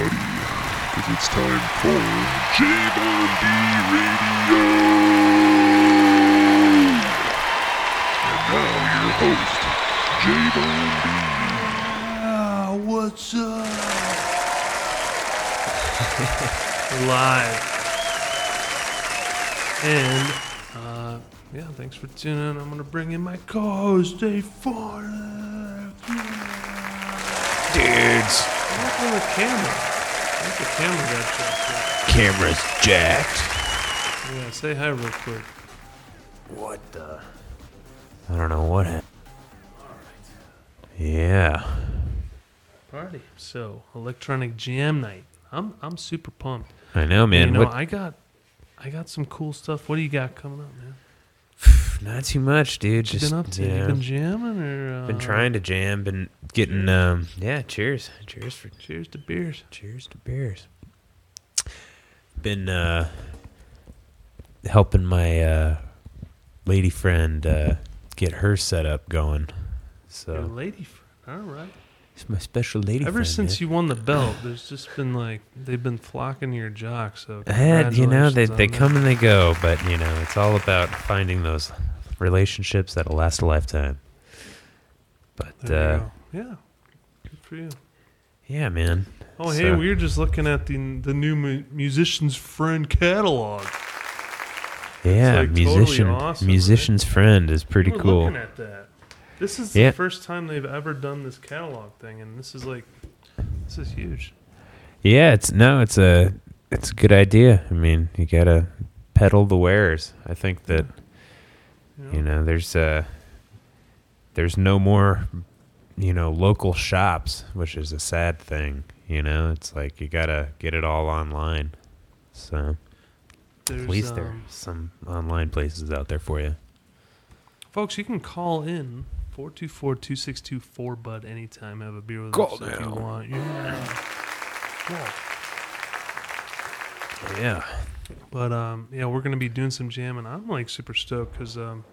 everybody, because it's time for JVonD Radio. And now your host, JVonD Ah, what's up? Live. And, uh, yeah, thanks for tuning in. I'm going to bring in my co-host, Dave Farnick. Dudes, Look at the camera. I think the camera got jacked camera's jacked. Yeah, say hi real quick. What the? I don't know what happened. Yeah. Party. So, electronic jam night. I'm I'm super pumped. I know, man. you know, what, I got I got some cool stuff. What do you got coming up, man? not too much, dude. What Just been up to? you know, been jamming or uh, been trying to jam, been getting um yeah, cheers. Cheers for Cheers to beers. cheers to beers. Been uh helping my uh lady friend uh get her setup going. Your So lady friend. All right. My special lady Ever friend. since man. you won the belt, there's just been like they've been flocking to your jock. So had, you know, they, they on come that. and they go, but you know, it's all about finding those relationships that'll last a lifetime. But uh, yeah, good for you. yeah, man. Oh, hey, So- we were just looking at the the new mu- musician's friend catalog. Yeah, like, totally musician, awesome, musician's friend is pretty We're cool. looking at that. This is Yeah. the first time they've ever done this catalog thing, and this is like, this is huge. Yeah, it's no, it's a it's a good idea. I mean, you gotta peddle the wares. I think that you know there's uh there's no more you know local shops, which is a sad thing. You know, it's like you gotta get it all online. So There's, at least there's um, some online places out there for you. Folks, you can call in 424-2624 bud anytime. Have a beer with Call us if you want. Yeah. Yeah. Yeah. But um, yeah, we're gonna be doing some jamming. I'm like super stoked because um,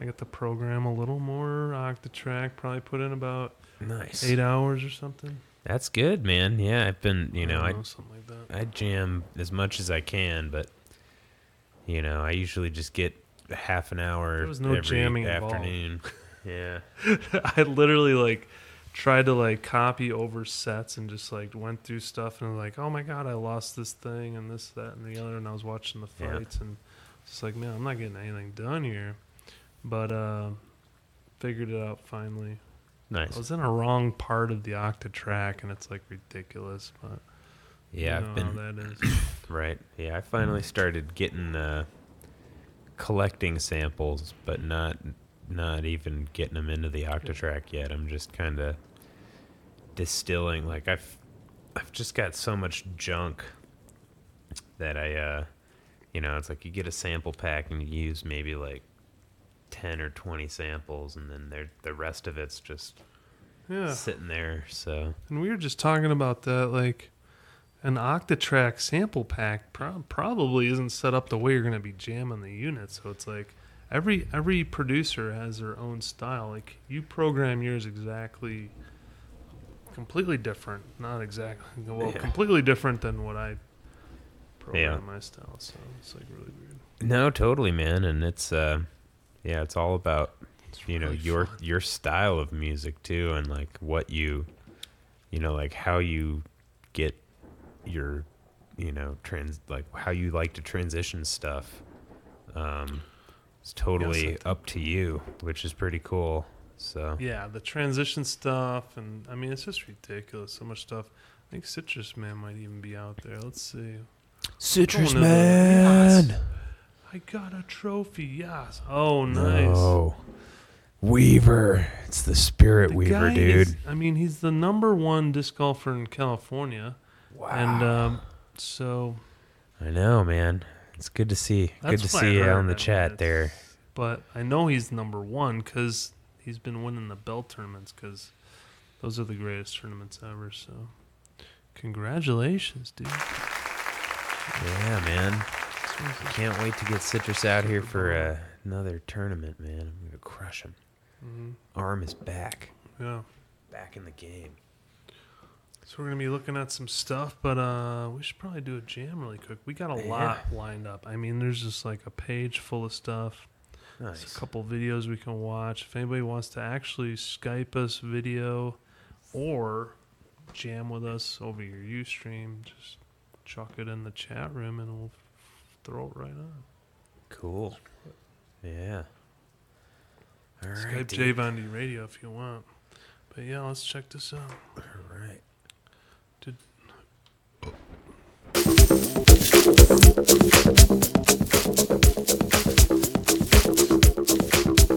I got the program a little more Octatrack. Probably put in about Nice. eight hours or something. That's good, man. Yeah, I've been, you know, I don't something like that. I jam as much as I can, but you know, I usually just get half an hour There was no every jamming afternoon. yeah. I literally like tried to like copy over sets and just like went through stuff and like, oh my god, I lost this thing and this, that, and the other. And I was watching the Yeah. fights and it's like, man, I'm not getting anything done here. But uh, figured it out finally. Nice. I was in a wrong part of the Octatrack and it's like ridiculous, but Yeah, I've been that is. right. Yeah, I finally started getting uh collecting samples, but not not even getting them into the Octatrack yet. I'm just kind of distilling like I've I've just got so much junk that I uh you know, it's like you get a sample pack and you use maybe like 10 or 20 samples and then there the rest of it's just Yeah. sitting there. So, And we were just talking about that, like an Octatrack sample pack pro- probably isn't set up the way you're going to be jamming the unit. So it's like every every producer has their own style. Like you program yours exactly, completely different. Not exactly well, Yeah. completely different than what I program Yeah. my style. So it's like really weird. no, totally, man, and it's uh yeah, it's all about It's you know your fun. your style of music too and like what you you know like how you get your you know trans like how you like to transition stuff um it's totally think- up to you which is pretty cool so Yeah, the transition stuff, and I mean, it's just ridiculous. So much stuff. I think Citrus Man might even be out there. Let's see. citrus Going to man Yes. I got a trophy. Yes. Oh, nice. no weaver it's the spirit The weaver dude is- I mean, he's the number one disc golfer in California, wow and um, so. i know man it's good to see That's good to see you on the chat there But I know he's number one because he's been winning the belt tournaments because those are the greatest tournaments ever. So, congratulations, dude. yeah man Can't wait to get Citrus out here for uh, another tournament, man. I'm gonna crush him. Mhm. Arm is back, Yeah. back in the game. So we're gonna be looking at some stuff, but uh, we should probably do a jam really quick. We got a lot lined up. I mean, there's just like a page full of stuff. There's Nice. a couple videos we can watch. If anybody wants to actually Skype us video or jam with us over your UStream, just chuck it in the chat room and we'll throw it right on. Cool. Yeah. All right. Skype. J D Radio if you want. But yeah, let's check this out. All right. Did- Hey,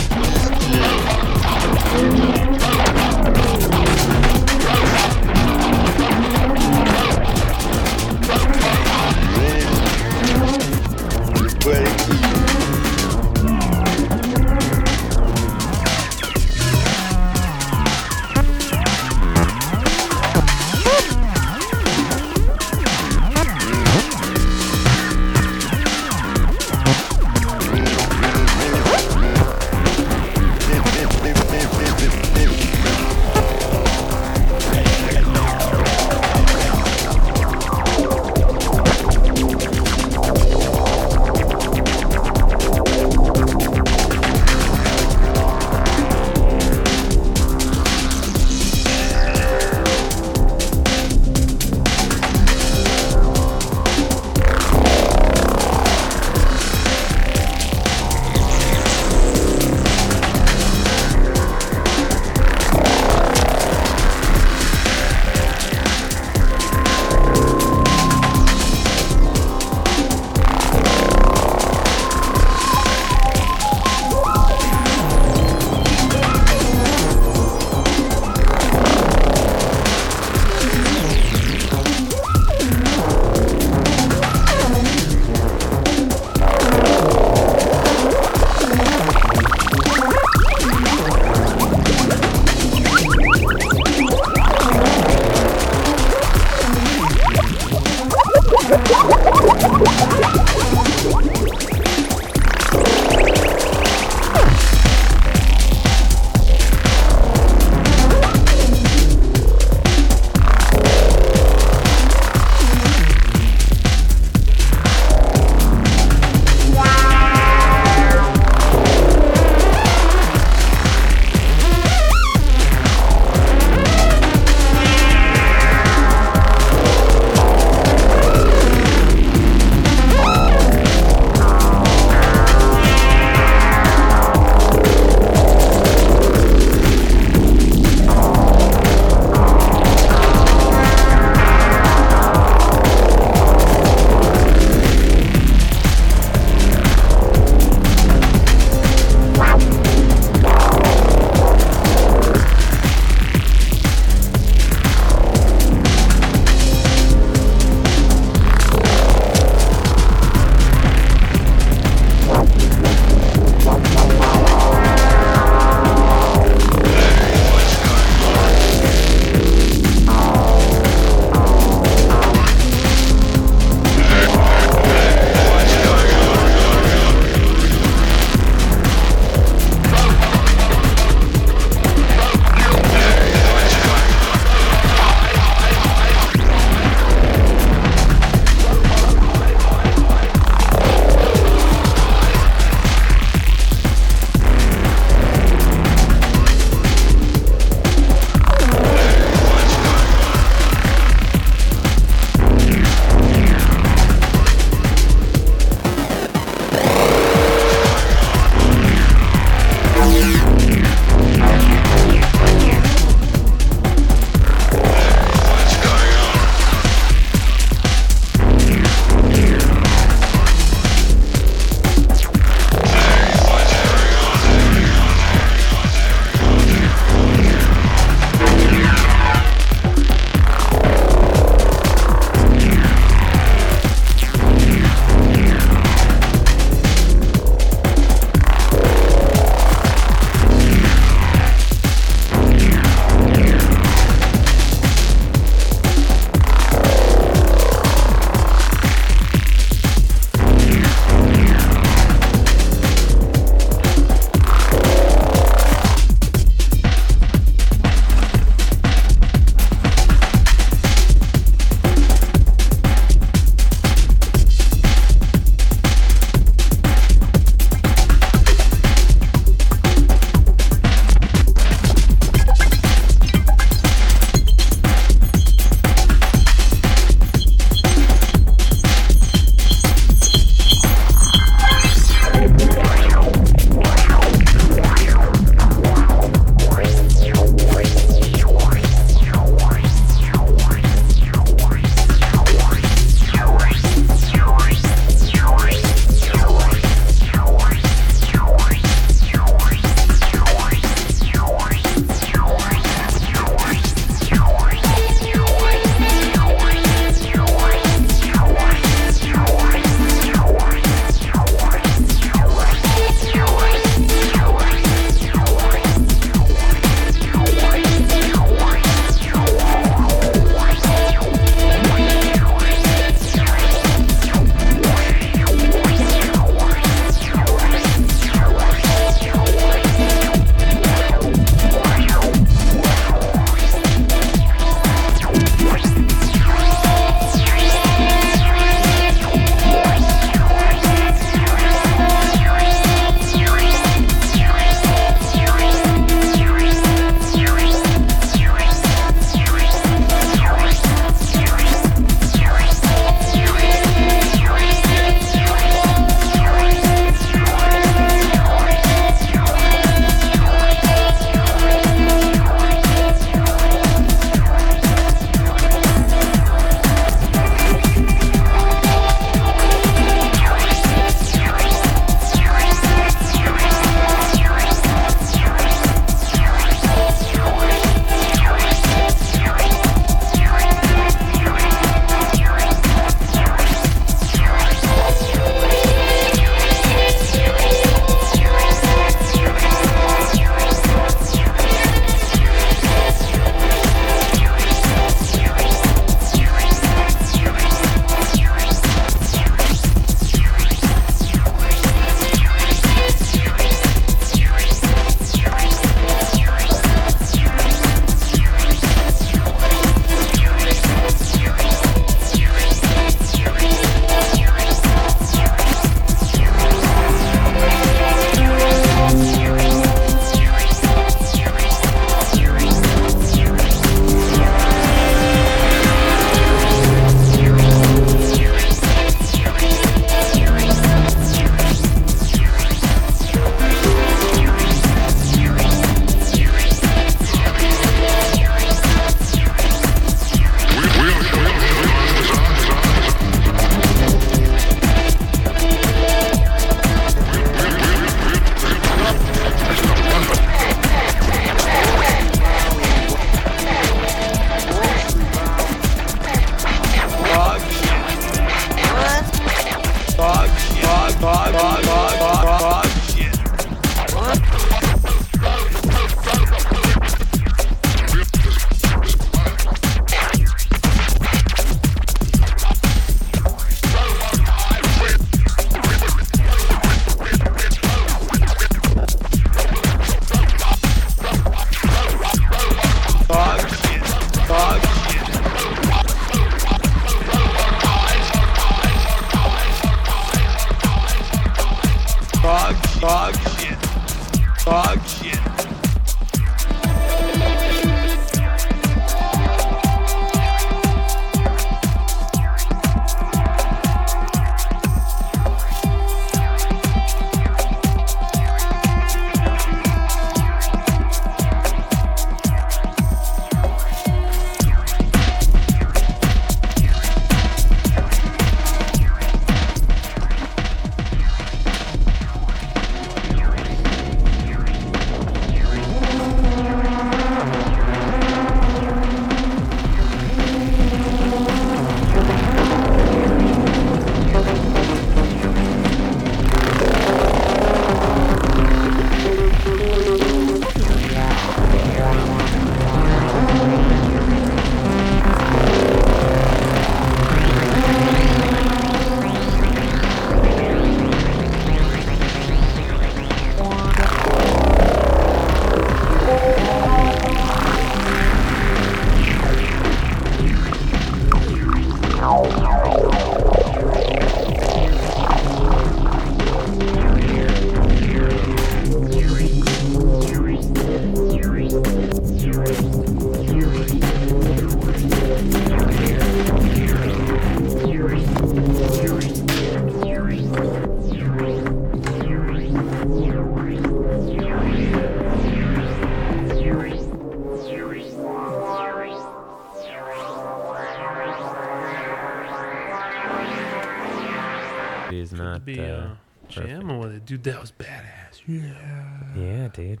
dude. That was badass. Yeah. Yeah, dude.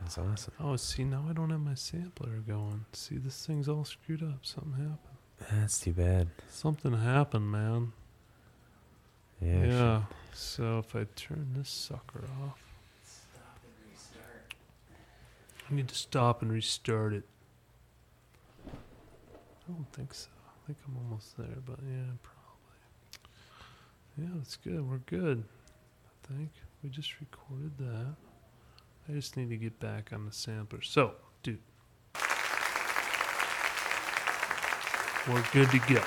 That's awesome. Oh, see, now I don't have my sampler going. See, this thing's all screwed up. Something happened. That's too bad. Something happened, man. Yeah. Yeah. So if I turn this sucker off, I need to stop and restart it. I don't think so. I think I'm almost there, but yeah, probably. Yeah, that's good. We're good. I think we just recorded that. I just need to get back on the sampler. So, dude, we're good to go.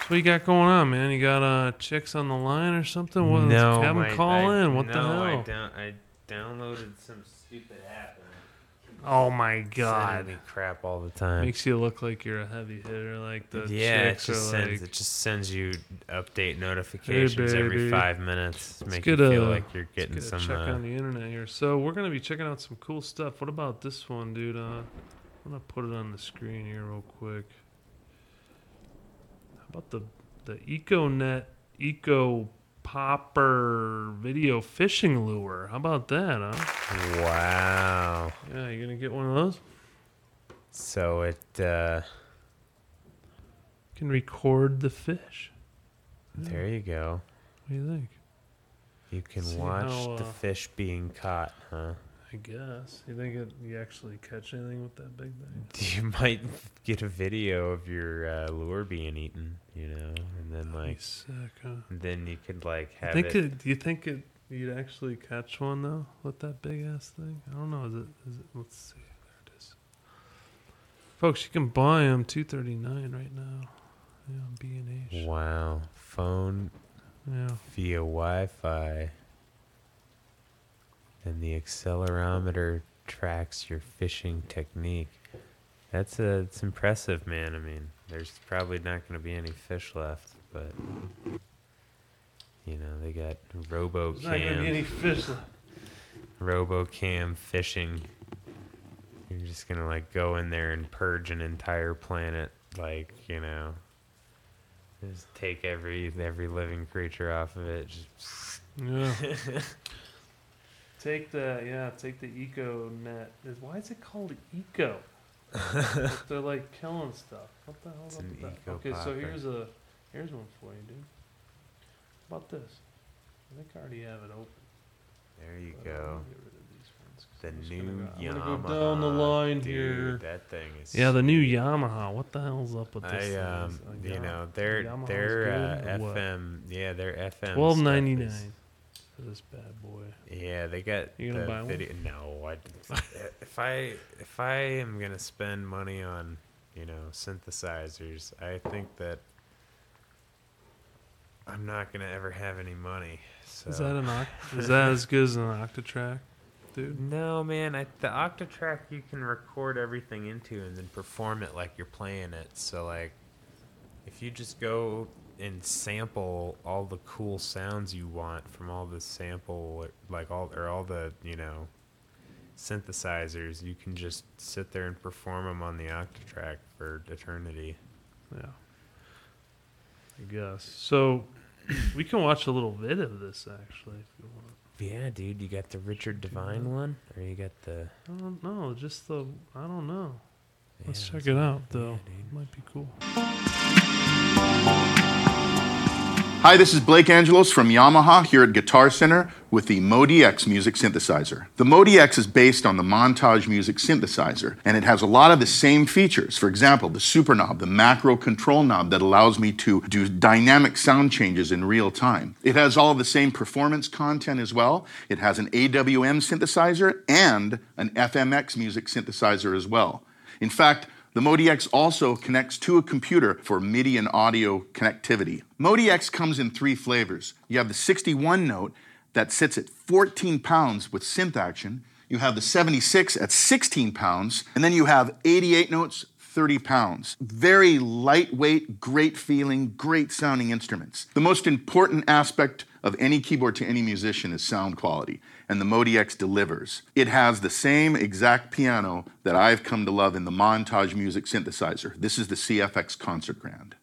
So what you got going on, man? You got uh chicks on the line or something? What, no, have 'em my- call I- in. What the hell? I, down, I downloaded some stupid oh my it's god! sending me crap all the time. Makes you look like you're a heavy hitter. Like the yeah, it just sends like, it just sends you update notifications every five minutes, Let's make get you feel a- like you're let's getting get a some. check Uh, on the internet here. So we're gonna be checking out some cool stuff. What about this one, dude? Uh, I'm gonna put it on the screen here real quick. How about the the EcoNet Eco Popper video fishing lure? How about that, huh? wow. Yeah, you gonna get one of those? So it uh, Can record the fish. there you go. What do you think? You can See watch how, the uh, fish being caught, huh? I guess. You think it, you actually catch anything with that big thing? You might get a video of your uh, lure being eaten, you know, and then like sick, huh? then you could like I have think it. it, Do you think it? You'd actually catch one though with that big ass thing? I don't know. Is it? Is it? Let's see. There it is. Folks, you can buy them two thirty nine right now. Yeah, B and H. Wow, phone Yeah. via Wi-Fi, and the accelerometer tracks your fishing technique. That's a, it's impressive, man. I mean, there's probably not going to be any fish left, but you know they got There's not gonna be any fish left. RoboCam fishing. You're just gonna like go in there and purge an entire planet, like you know. Just take every every living creature off of it. Just Yeah. take the yeah. Take the Eco Net. Why is it called Eco? Like they're like killing stuff. What the hell It's up an with that? eco Okay, so popper. here's a here's one for you, dude. How about this? I think I already have it open. There you but I'm go. gonna get rid of these ones 'cause The I'm just new gonna go, Yamaha. I'm gonna go down the line dude, here. That thing is. Yeah, the new Yamaha. What the hell's up with this? I thing? um, Is, like, you Yam- know, they're Yamaha's they're good uh, or what? FM. Yeah, they're FM. Twelve stuff is- nine for this bad boy. Yeah, they got You gonna buy one? No, I, if I if I am gonna spend money on you know synthesizers, I think that I'm not gonna ever have any money. So. Is that an oct- is that as good as an Octatrack, dude? No, man. I, the Octatrack you can record everything into and then perform it like you're playing it. So like, if you just go and sample all the cool sounds you want from all the sample, like all or all the you know synthesizers, you can just sit there and perform them on the Octatrack for eternity. Yeah. I guess. So we can watch a little bit of this actually if you want. Yeah, dude. You got the Richard Devine one, or you got the. I don't know, just the I don't know. Let's check it out yeah, though. dude. Might be cool. Hi, this is Blake Angelos from Yamaha here at Guitar Center with the MODX music synthesizer. The MODX is based on the Montage music synthesizer, and it has a lot of the same features. For example, the super knob, the macro control knob that allows me to do dynamic sound changes in real time. It has all of the same performance content as well. It has an AWM synthesizer and an FMX music synthesizer as well. In fact, the MODX also connects to a computer for MIDI and audio connectivity. MODX comes in three flavors. You have the 61 note that sits at 14 pounds with synth action. You have the 76 at 16 pounds, and then you have 88 notes, 30 pounds. Very lightweight, great feeling, great sounding instruments. The most important aspect of any keyboard to any musician is sound quality, and the MODX delivers. It has the same exact piano that I've come to love in the Montage Music synthesizer. This is the CFX Concert Grand.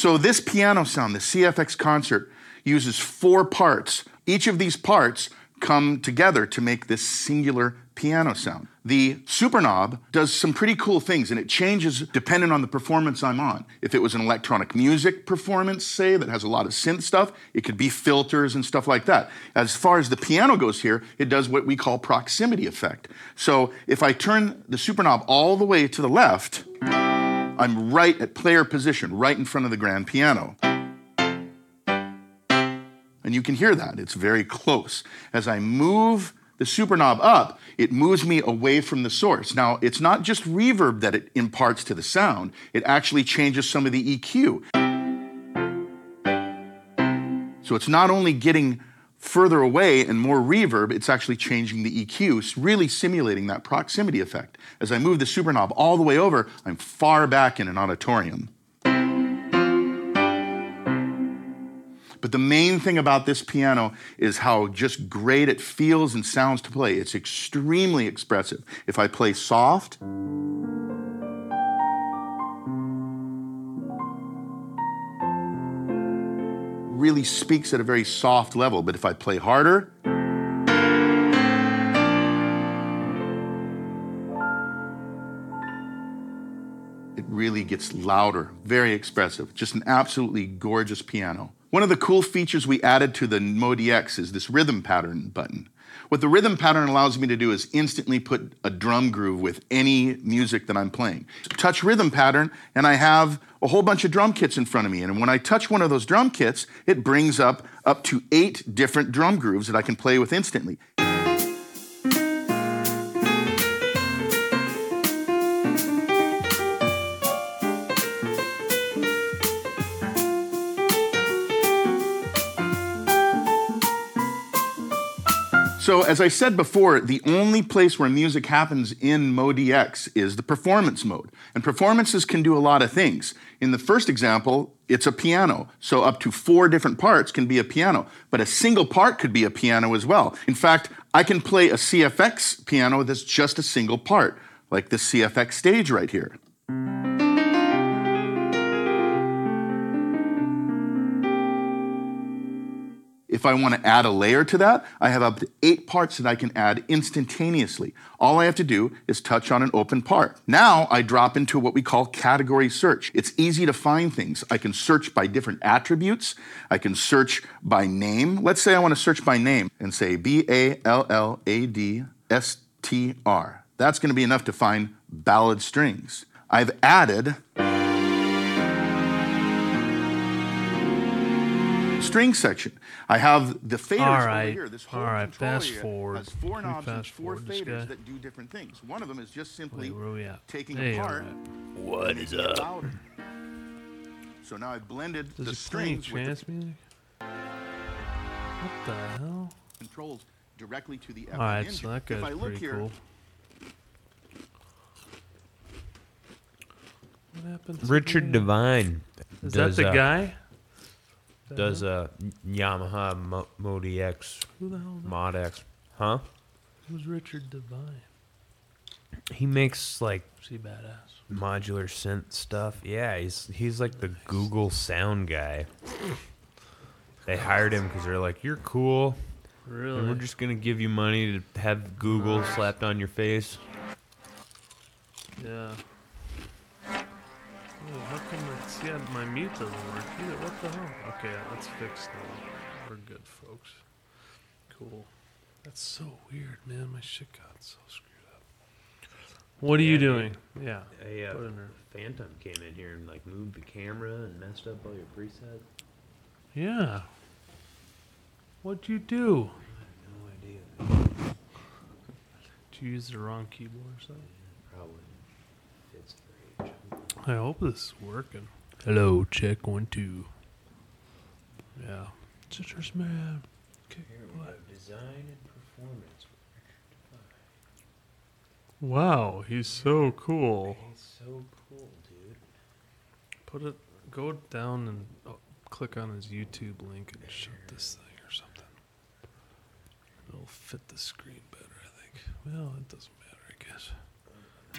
So this piano sound, the CFX concert, uses four parts. Each of these parts come together to make this singular piano sound. The super knob does some pretty cool things and it changes depending on the performance I'm on. If it was an electronic music performance, say, that has a lot of synth stuff, it could be filters and stuff like that. As far as the piano goes here, it does what we call proximity effect. So if I turn the super knob all the way to the left, I'm right at player position, right in front of the grand piano. And you can hear that. It's very close. As I move the super knob up, it moves me away from the source. Now, it's not just reverb that it imparts to the sound, it actually changes some of the EQ. So it's not only getting further away and more reverb, it's actually changing the EQ, really simulating that proximity effect. As I move the super knob all the way over, I'm far back in an auditorium. But the main thing about this piano is how just great it feels and sounds to play. It's extremely expressive. If I play soft, really speaks at a very soft level. But if I play harder, it really gets louder, very expressive. Just an absolutely gorgeous piano. One of the cool features we added to the MODX is this rhythm pattern button. What the rhythm pattern allows me to do is instantly put a drum groove with any music that I'm playing. Touch rhythm pattern, and I have a whole bunch of drum kits in front of me. And when I touch one of those drum kits, it brings up up to eight different drum grooves that I can play with instantly. So, as I said before, the only place where music happens in MODX is the performance mode. And performances can do a lot of things. In the first example, it's a piano. So, up to four different parts can be a piano. But a single part could be a piano as well. In fact, I can play a CFX piano that's just a single part, like this CFX stage right here. If I want to add a layer to that, I have up to eight parts that I can add instantaneously. All I have to do is touch on an open part. Now I drop into what we call category search. It's easy to find things. I can search by different attributes. I can search by name. Let's say I want to search by name and say B A L L A D S T R. That's going to be enough to find ballad strings. I've added string section. I have the faders All over right. here. This whole All right, control fast area forward. has four Can we knobs and fast four forward this faders that do different things. One of them is just simply Wait, where are we at? taking Hey, apart alright. What is up? louder. So now I've blended Does the it play any strings with trance the music? What the hell? controls directly to the All FM right, engine. so that if guy's I look pretty here, cool. What happened? to Richard the- Devine Is does, that the uh, guy? Does uh-huh. uh, a Yamaha Mo- MODX Who the hell? is? Mod X, huh? Who's Richard Devine? He makes like Is he badass? modular synth stuff. Yeah, he's he's like the Google sound guy. They hired him because they're like, "You're cool, and Really? we're just gonna give you money to have Google slapped on your face." Yeah. Oh, how come it's yeah, my mute doesn't work either? What the hell? Okay, let's fix that. We're good, folks. Cool. That's so weird, man. My shit got so screwed up. What are you Yeah, doing? Yeah. A uh. Phantom came in here and like moved the camera and messed up all your presets. Yeah. What'd you do? I have no idea. Did you use the wrong keyboard or something? Probably for age. I hope this is working. Hello, check one, two. Yeah. Citrus man. Okay, Here we what? Design and performance. Wow, he's so cool. He's so cool, dude. Put it, go down and oh, click on his YouTube link and shut this thing or something. It'll fit the screen better, I think. Well, it doesn't matter, I guess.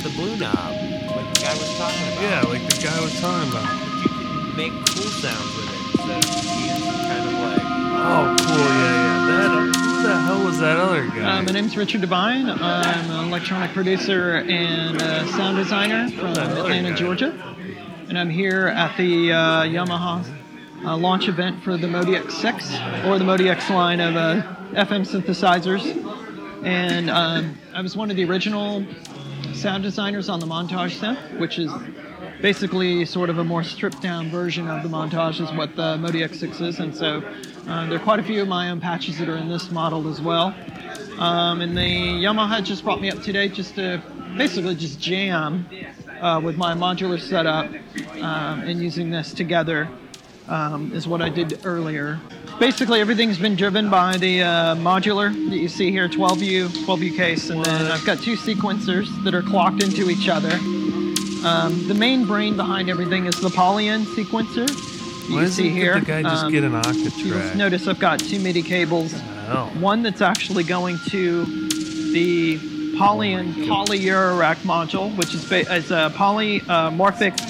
yeah, the blue knob, like the guy was talking about. Yeah, like the guy was talking about. But you can make cool sounds with it so of being kind of like. Oh, cool. Yeah, yeah. That. Who the hell was that other guy? Uh, my name's Richard Devine. I'm an electronic producer and uh, sound designer from Atlanta, guy? Georgia. And I'm here at the uh, Yamaha uh, launch event for the MODX6, or the MODX line of uh, FM synthesizers. And um, I was one of the original sound designers on the Montage synth, which is basically sort of a more stripped down version of the montage is what the MODX6 is. And so uh, there are quite a few of my own patches that are in this model as well. Um, and the Yamaha just brought me up today just to basically just jam uh, with my modular setup um, and using this together um, is what I did earlier. Basically, everything's been driven by the uh, modular that you see here, 12U, 12U case, and then I've got two sequencers that are clocked into each other. Um, the main brain behind everything is the Polyend sequencer. Why You doesn't see here. the guy just Um, get an You'll Octatrack? notice I've got two MIDI cables. Hell. One that's actually going to the Polyend Polyurac module, which is, ba- is a polymorphic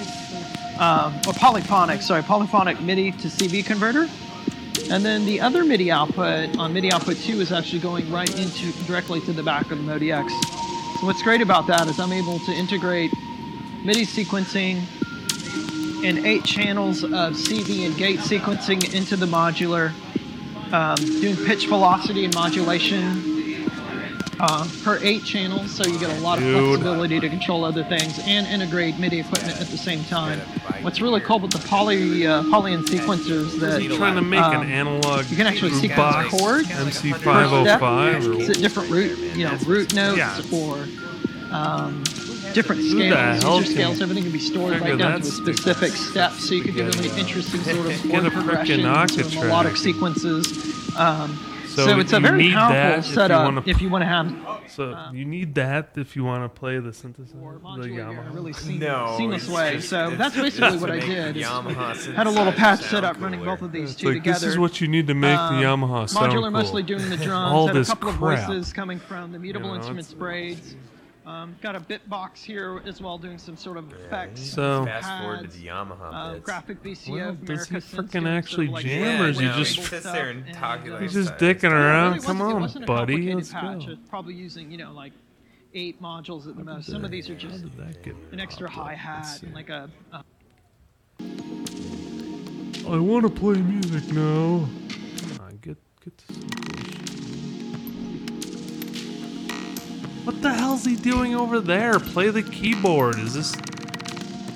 um, or polyphonic, sorry, polyphonic MIDI to CV converter. And then the other MIDI output on MIDI output 2 is actually going right into directly to the back of the MODX. So what's great about that is I'm able to integrate MIDI sequencing and eight channels of CV and gate sequencing into the modular, um, doing pitch velocity and modulation uh, per eight channels, so you get a lot of Dude. flexibility to control other things and integrate MIDI equipment at the same time. What's really cool with the poly uh, Polyend sequencers that trying to make Um, an analog you can actually sequence chords MC per step. 505 or It's different root, you know, root notes Yeah. or um, different scales, user scales. Everything can be stored figure right down to a specific step, so you can get really interesting sort of chord progressions or melodic sequences. Um, So so, it's a very need that powerful if you setup if you want to have So you need that if you want to play the synthesizer, or the modulate a Yamaha. really seamless, No, seamless it's way. just- So that's basically what I did. Yamaha had a little patch synthesizer set up running both of these It's two like together. this is what you need to make the Um, Yamaha sound Modular cool. mostly doing the drums. All had a this couple crap. of voices coming from the mutable You know, instruments it's- braids. Um, got a bit box here as well, doing some sort of effects. So- Fast forward to the Yamaha uh, bits. graphic VCO. Well, does he America frickin' actually sort of like jam, yeah, or is he no, just- label Sits there and talks uh, like He's just dicking it around. really Come on, buddy. complicated Let's patch. go. It's probably using, you know, like eight modules at the most. Some of these are just Did that get an extra hi hat Let's see. and like a, a I want to play music now. Come on, get get to What the hell's he doing over there? Play the keyboard. Is this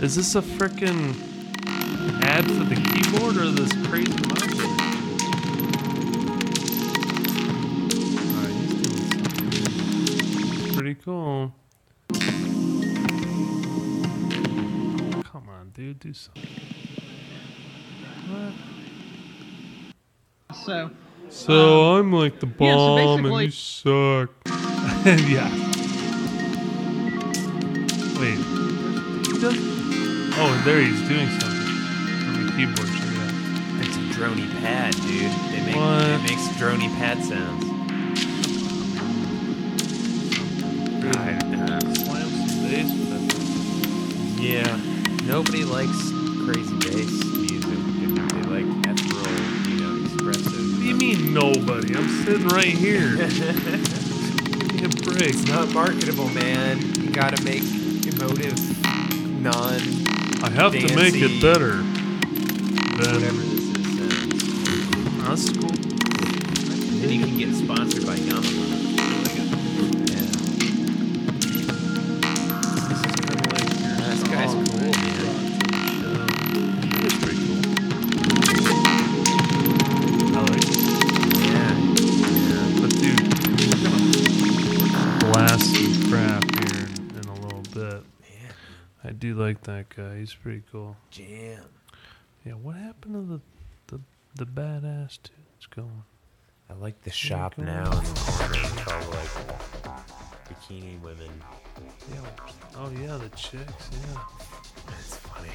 is this a frickin' ad for the keyboard or this crazy modulator? Alright, he's doing something. Pretty cool. Come on, dude, do something. What? so So um, I'm like the yeah, so bomb and you suck. yeah. Wait. Oh, there he's doing something on the keyboard. Check it out. It's a drony pad, dude. They make What? it makes drony pad sounds. God, uh, Slam some bass with that. yeah. Nobody likes crazy bass music. They like ethereal, you know, expressive. What do you mean nobody? I'm sitting right here. Give me a break. It's not marketable, man. You gotta make emotive, non I have to make it better. whatever Then this is. Uh, that's cool. then you can get sponsored by Yamaha. Guy. He's pretty cool. jam. Yeah, what happened to the the, the badass dude? It's going. I like the shop now in the corner with all like bikini women. Yeah. Oh yeah, the chicks. Yeah. That's funny.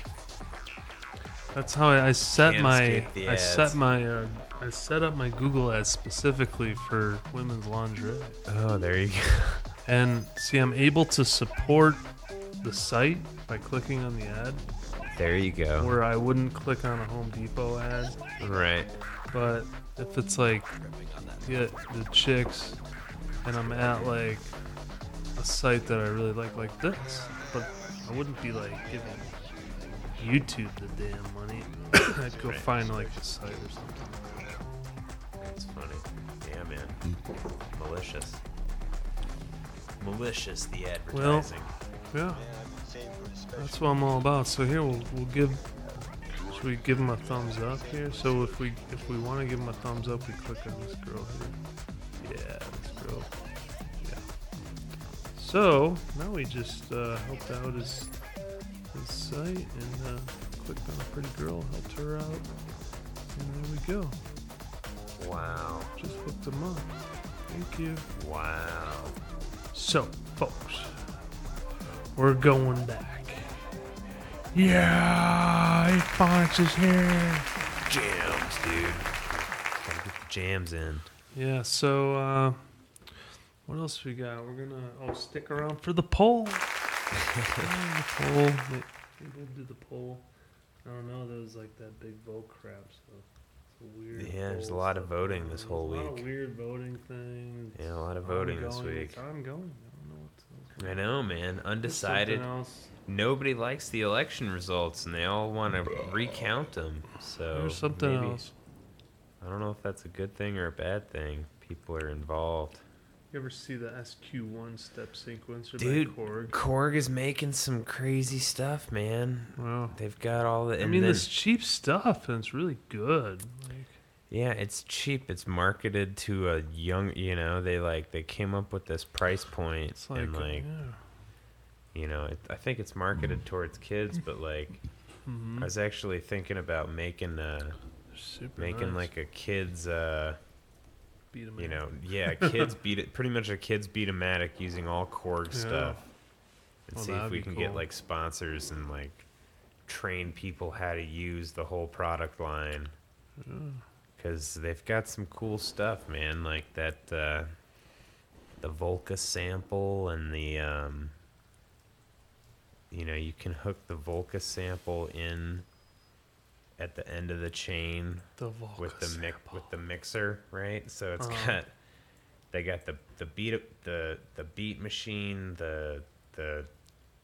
That's how I, I set Can't my I set my uh, I set up my Google ads specifically for women's lingerie. Oh, there you go. And see, I'm able to support the site by clicking on the ad, There you go. where I wouldn't click on a Home Depot ad. Right. But if it's like yeah, the chicks, and I'm at like a site that I really like, like this, but I wouldn't be like giving YouTube the damn money. I'd go Right. find like a site or something. That's funny. Yeah, man. Malicious. Malicious, the advertising. Yeah, that's what I'm all about. So here we'll, we'll give. Should we give him a thumbs up here? So if we if we want to give him a thumbs up, we click on this girl here. Yeah, this girl. Yeah. So now we just uh, helped out his his site and uh, clicked on a pretty girl, helped her out, and there we go. wow. Just hooked him up. Thank you. Wow. So, folks, we're going back. Yeah, Fox is here. Jams, dude. Gotta get the jams in. Yeah, so, uh, what else we got? We're gonna, oh, stick around for the poll. The poll. Maybe we'll do the poll. I don't know, there was like that big vote crap, so it's a weird. Yeah, there's a lot of voting going this whole There's A lot week. of weird voting things. Yeah, a lot of voting this week. It's ongoing. I know what's I know, man. Undecided. Nobody likes the election results, and they all want to recount them. So There's something maybe- else. I don't know if that's a good thing or a bad thing. People are involved. You ever see the SQ1 step sequencer Dude, by Korg? Korg is making some crazy stuff, man. Wow. They've got all the. I mean, then, this cheap stuff, and it's really good. Yeah, it's cheap. It's marketed to a young. You know, they like they came up with this price point, it's like, and uh, like yeah. you know, it, I think it's marketed towards kids, but like Mhm. I was actually thinking about making uh They're super making nice. like a kids uh Beat you know, yeah, kids beat it. Pretty much a kids beat-o-matic using all Korg Yeah. stuff, and Well, see if we can get like sponsors and like train people how to use the whole product line. Because they've got some cool stuff, man. Like that, uh, the Volca sample and the, um, you know, you can hook the Volca sample in at the end of the chain the with the with the mixer, right? So it's Uh-huh. got they got the the beat the the beat machine, the the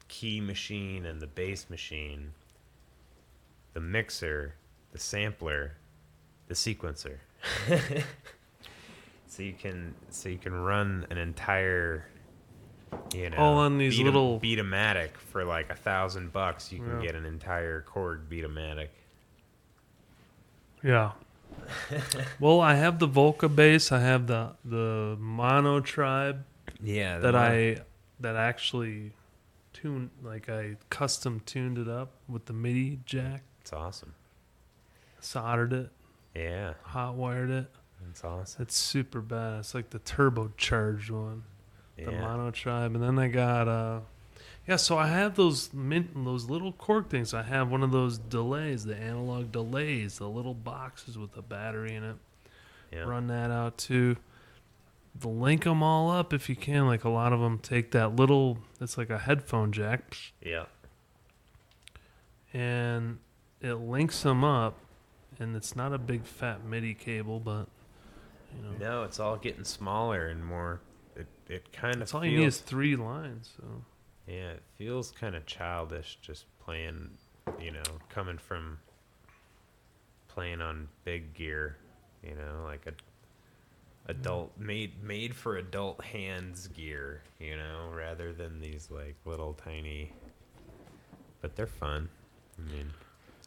key machine, and the bass machine. The mixer, the sampler, the sequencer. so you can so you can run an entire you know All on these beat-em- little- beat-o-matic for like a thousand bucks you can Yeah. get an entire chord beat-o-matic. Yeah. well, I have the Volca bass. I have the the Monotribe Yeah, that I that actually tuned like I custom tuned it up with the MIDI jack, It's awesome. soldered it, Yeah, hot wired it. That's awesome. It's super bad. It's like the turbocharged one. the Monotribe and then i got uh yeah so i have those mint those little Korg things i have one of those delays the analog delays the little boxes with the battery in it yeah. run that out too the link them all up if you can like a lot of them take that little it's like a headphone jack yeah. and it links them up and it's not a big fat midi cable but you know No, it's all getting smaller and more. It it kind of feels. all you need is three lines so yeah, it feels kind of childish just playing. You know, coming from playing on big gear. You know, like a adult made made for adult hands gear. You know, rather than these like little tiny. But they're fun. I mean,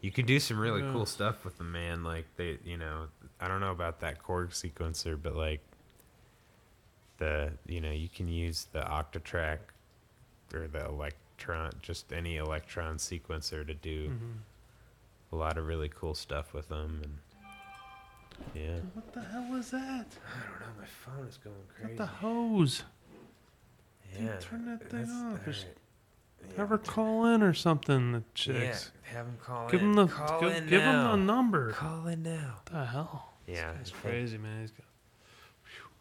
you can do some really Yeah. cool stuff with them, man. Like they, you know, I don't know about that Korg sequencer, but like the, you know, you can use the Octatrack or the Elektron, just any Elektron sequencer to do mhm. a lot of really cool stuff with them. And yeah, what the hell was that I don't know. My phone is going crazy. What the hose? Yeah, turn that thing off. right. Have her call in or something. The chicks. Yeah, have him call Give in. him the call give, in give him the number. Call in now. What the hell? Yeah, It's crazy, man. He's got-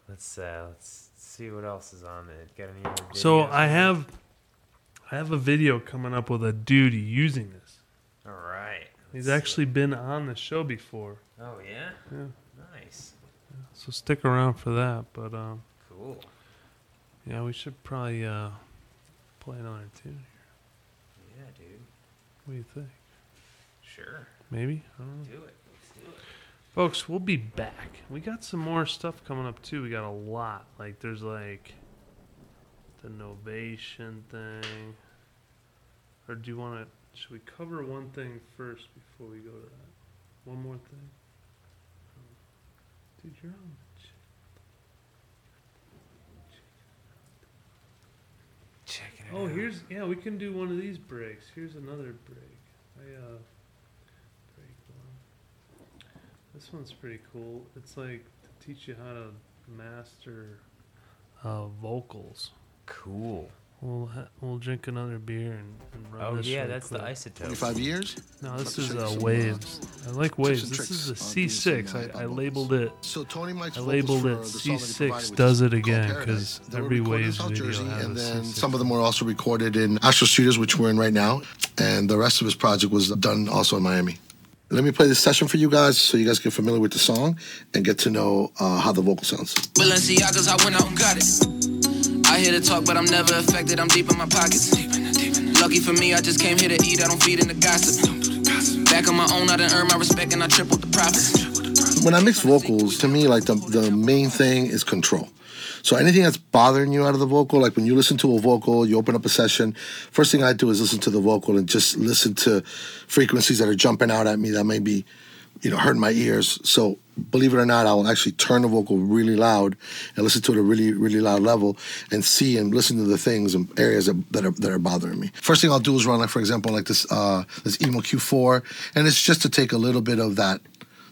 Let's uh, let's see what else is on it. Got any other So? I have, I have a video coming up with a dude using this. All right. He's see. actually been on the show before, Oh yeah. Yeah. Nice. so stick around for that. But um, Cool. yeah, we should probably uh, play another tune. What do you think? Sure. Maybe. I don't know. Do it. Let's do it. Folks, we'll be back. We got some more stuff coming up too. We got a lot. Like there's like the Novation thing. Or do you want to? Should we cover one thing first before we go to that? One more thing. Dude, you're on. Check it Oh, out. here's yeah. We can do one of these breaks. Here's another break. I uh, break one. This one's pretty cool. It's like to teach you how to master uh, vocals. cool. We'll ha- we'll drink another beer and, and run Oh this yeah, really that's the iZotope. 25 years. No, this About is to show you uh, some, uh, waves. I like waves. and This is the tricks on doing C6. some, uh, I, I vocals. labeled it. So Tony Mike's I vocals labeled for it the song that he C6 provided, which does is it called again, Paradise, 'cause they were every recorded in Waves South video Jersey, has and a then C6. some of them were also recorded in Astro Studios, which we're in right now, and the rest of his project was done also in Miami. Let me play this session for you guys, so you guys get familiar with the song and get to know uh, how the vocal sounds. Balenciagas, I went out and got it. I hear the talk, but I'm never affected. I'm deep in my pockets. Lucky for me, I just came here to eat. I don't feed in the gossip. Back on my own, I done earned my respect and I tripled the profits. when I mix vocals, to me, like the, the main thing is control. So anything that's bothering you out of the vocal, like when you listen to a vocal, you open up a session, first thing I do is listen to the vocal and just listen to frequencies that are jumping out at me that may be, you know, hurting my ears. So believe it or not, I will actually turn the vocal really loud and listen to it at a really, really loud level and see and listen to the things and areas that, are that are bothering me. First thing I'll do is run like for example like this uh this eMo Q4, and it's just to take a little bit of that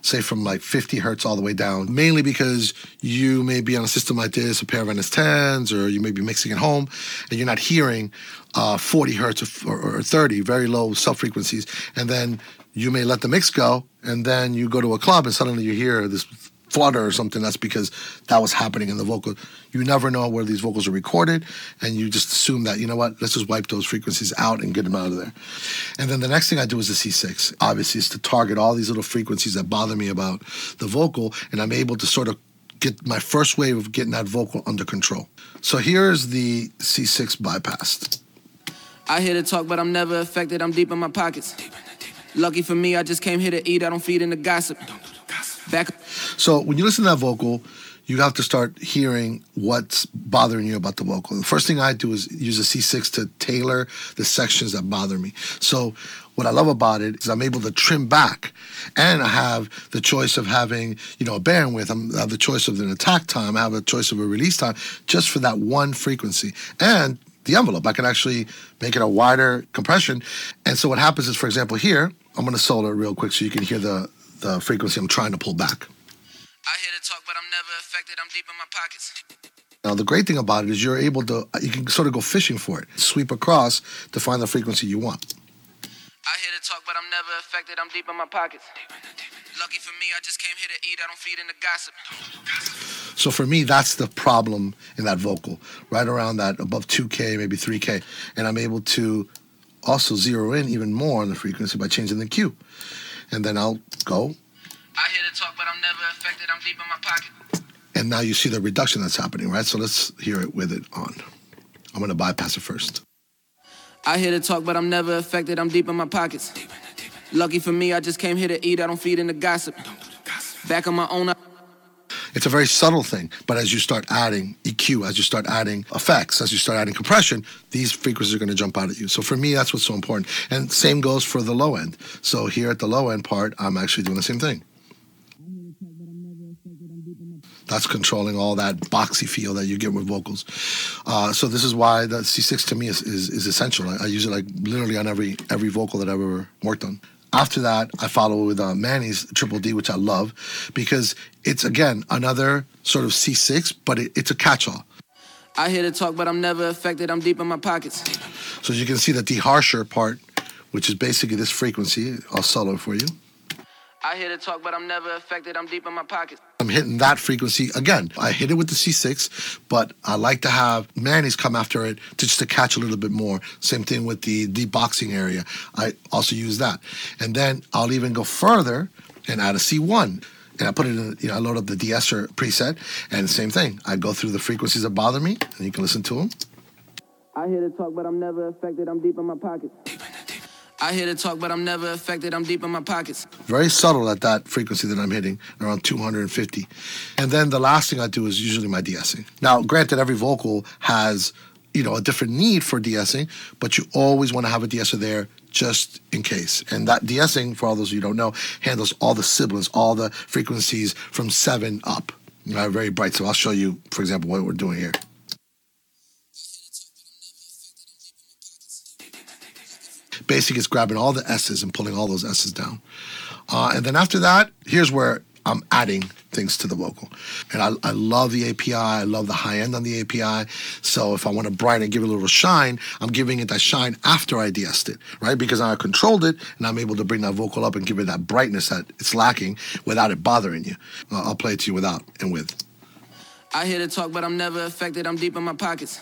say from like 50 hertz all the way down, mainly because you may be on a system like this, a pair of NS10s, or you may be mixing at home, and you're not hearing uh, 40 hertz or, or 30, very low sub frequencies, and then you may let the mix go, and then you go to a club and suddenly you hear this flutter or something. That's because that was happening in the vocal. You never know where these vocals are recorded, and you just assume that you know what, let's just wipe those frequencies out and get them out of there. And then the next thing I do is the C6. Obviously, is to target all these little frequencies that bother me about the vocal, and I'm able to sort of get my first wave of getting that vocal under control. So here's the C6 bypassed. I hear the talk, but I'm never affected. I'm deep in my pockets. Lucky for me, I just came here to eat. I don't feed in the gossip. Back. So when you listen to that vocal, you have to start hearing what's bothering you about the vocal. The first thing I do is use a C6 to tailor the sections that bother me. So what I love about it is I'm able to trim back, and I have the choice of having you know a bandwidth. I'm, I have the choice of an attack time. I have a choice of a release time just for that one frequency, and the envelope. I can actually make it a wider compression. And so what happens is, for example, here I'm going to solo it real quick so you can hear the the frequency I'm trying to pull back. I hear the talk, but I'm never affected. I'm deep in my pockets. Now, the great thing about it is you're able to, you can sort of go fishing for it, sweep across to find the frequency you want. I hear the talk, but I'm never affected. I'm deep in my pockets. Lucky for me, I just came here to eat. I don't feed in the gossip. So for me, that's the problem in that vocal, right around that above 2K, maybe 3K. And I'm able to also zero in even more on the frequency by changing the Q. And then I'll go, I hear the talk, but I'm never affected. I'm deep in my pocket. and now you see the reduction that's happening, right? So let's hear it with it on. I'm going to bypass it first. I hear the talk, but I'm never affected. I'm deep in my pockets. Lucky for me, I just came here to eat. I don't feed in the gossip. Back on my own. I- It's a very subtle thing, but as you start adding EQ, as you start adding effects, as you start adding compression, these frequencies are going to jump out at you. So for me, that's what's so important. And same goes for the low end. So here at the low end part, I'm actually doing the same thing. That's controlling all that boxy feel that you get with vocals. Uh, so this is why the C6 to me is, is, is essential. I, I use it like literally on every every vocal that I've ever worked on. After that, I follow with uh, Manny's Triple D, which I love because it's again another sort of C6, but it, it's a catch-all. I hear the talk, but I'm never affected. I'm deep in my pockets. So you can see that the harsher part, which is basically this frequency, I'll solo for you. I hear the talk, but I'm never affected. I'm deep in my pockets. I'm hitting that frequency again. I hit it with the C6, but I like to have Manny's come after it to just to catch a little bit more. Same thing with the deep boxing area. I also use that, and then I'll even go further and add a C1. And I put it in, you know, I load up the de-esser preset, and same thing. I go through the frequencies that bother me, and you can listen to them. I hear the talk, but I'm never affected. I'm deep in my pockets. I hear the talk, but I'm never affected. I'm deep in my pockets. Very subtle at that frequency that I'm hitting, around 250. And then the last thing I do is usually my de-essing. Now, granted, every vocal has, you know, a different need for de-essing, but you always want to have a de-esser there just in case. And that de-essing, for all those who don't know, handles all the sibilants, all the frequencies from seven up. Know, very bright. So I'll show you, for example, what we're doing here. Basically, it's grabbing all the S's and pulling all those S's down. Uh, and then after that, here's where I'm adding things to the vocal. And I, I love the API. I love the high end on the API. So if I want to brighten and give it a little shine, I'm giving it that shine after I de-essed it, right? Because I controlled it and I'm able to bring that vocal up and give it that brightness that it's lacking without it bothering you. Uh, I'll play it to you without and with. I hear the talk, but I'm never affected. I'm deep in my pockets.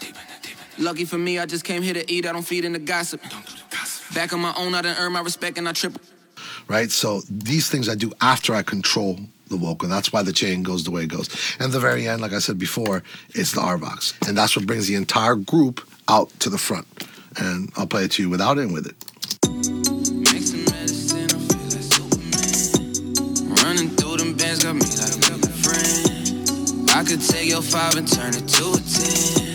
Lucky for me, I just came here to eat. I don't feed into gossip. Back on my own, I done earn my respect and I triple. right? So these things I do after I control the vocal. That's why the chain goes the way it goes. And the very end, like I said before, it's the RVox. And that's what brings the entire group out to the front. And I'll play it to you without it and with it. Make some medicine, I feel like Superman. Running through them bands got me like a friend. I could take your five and turn it to a ten.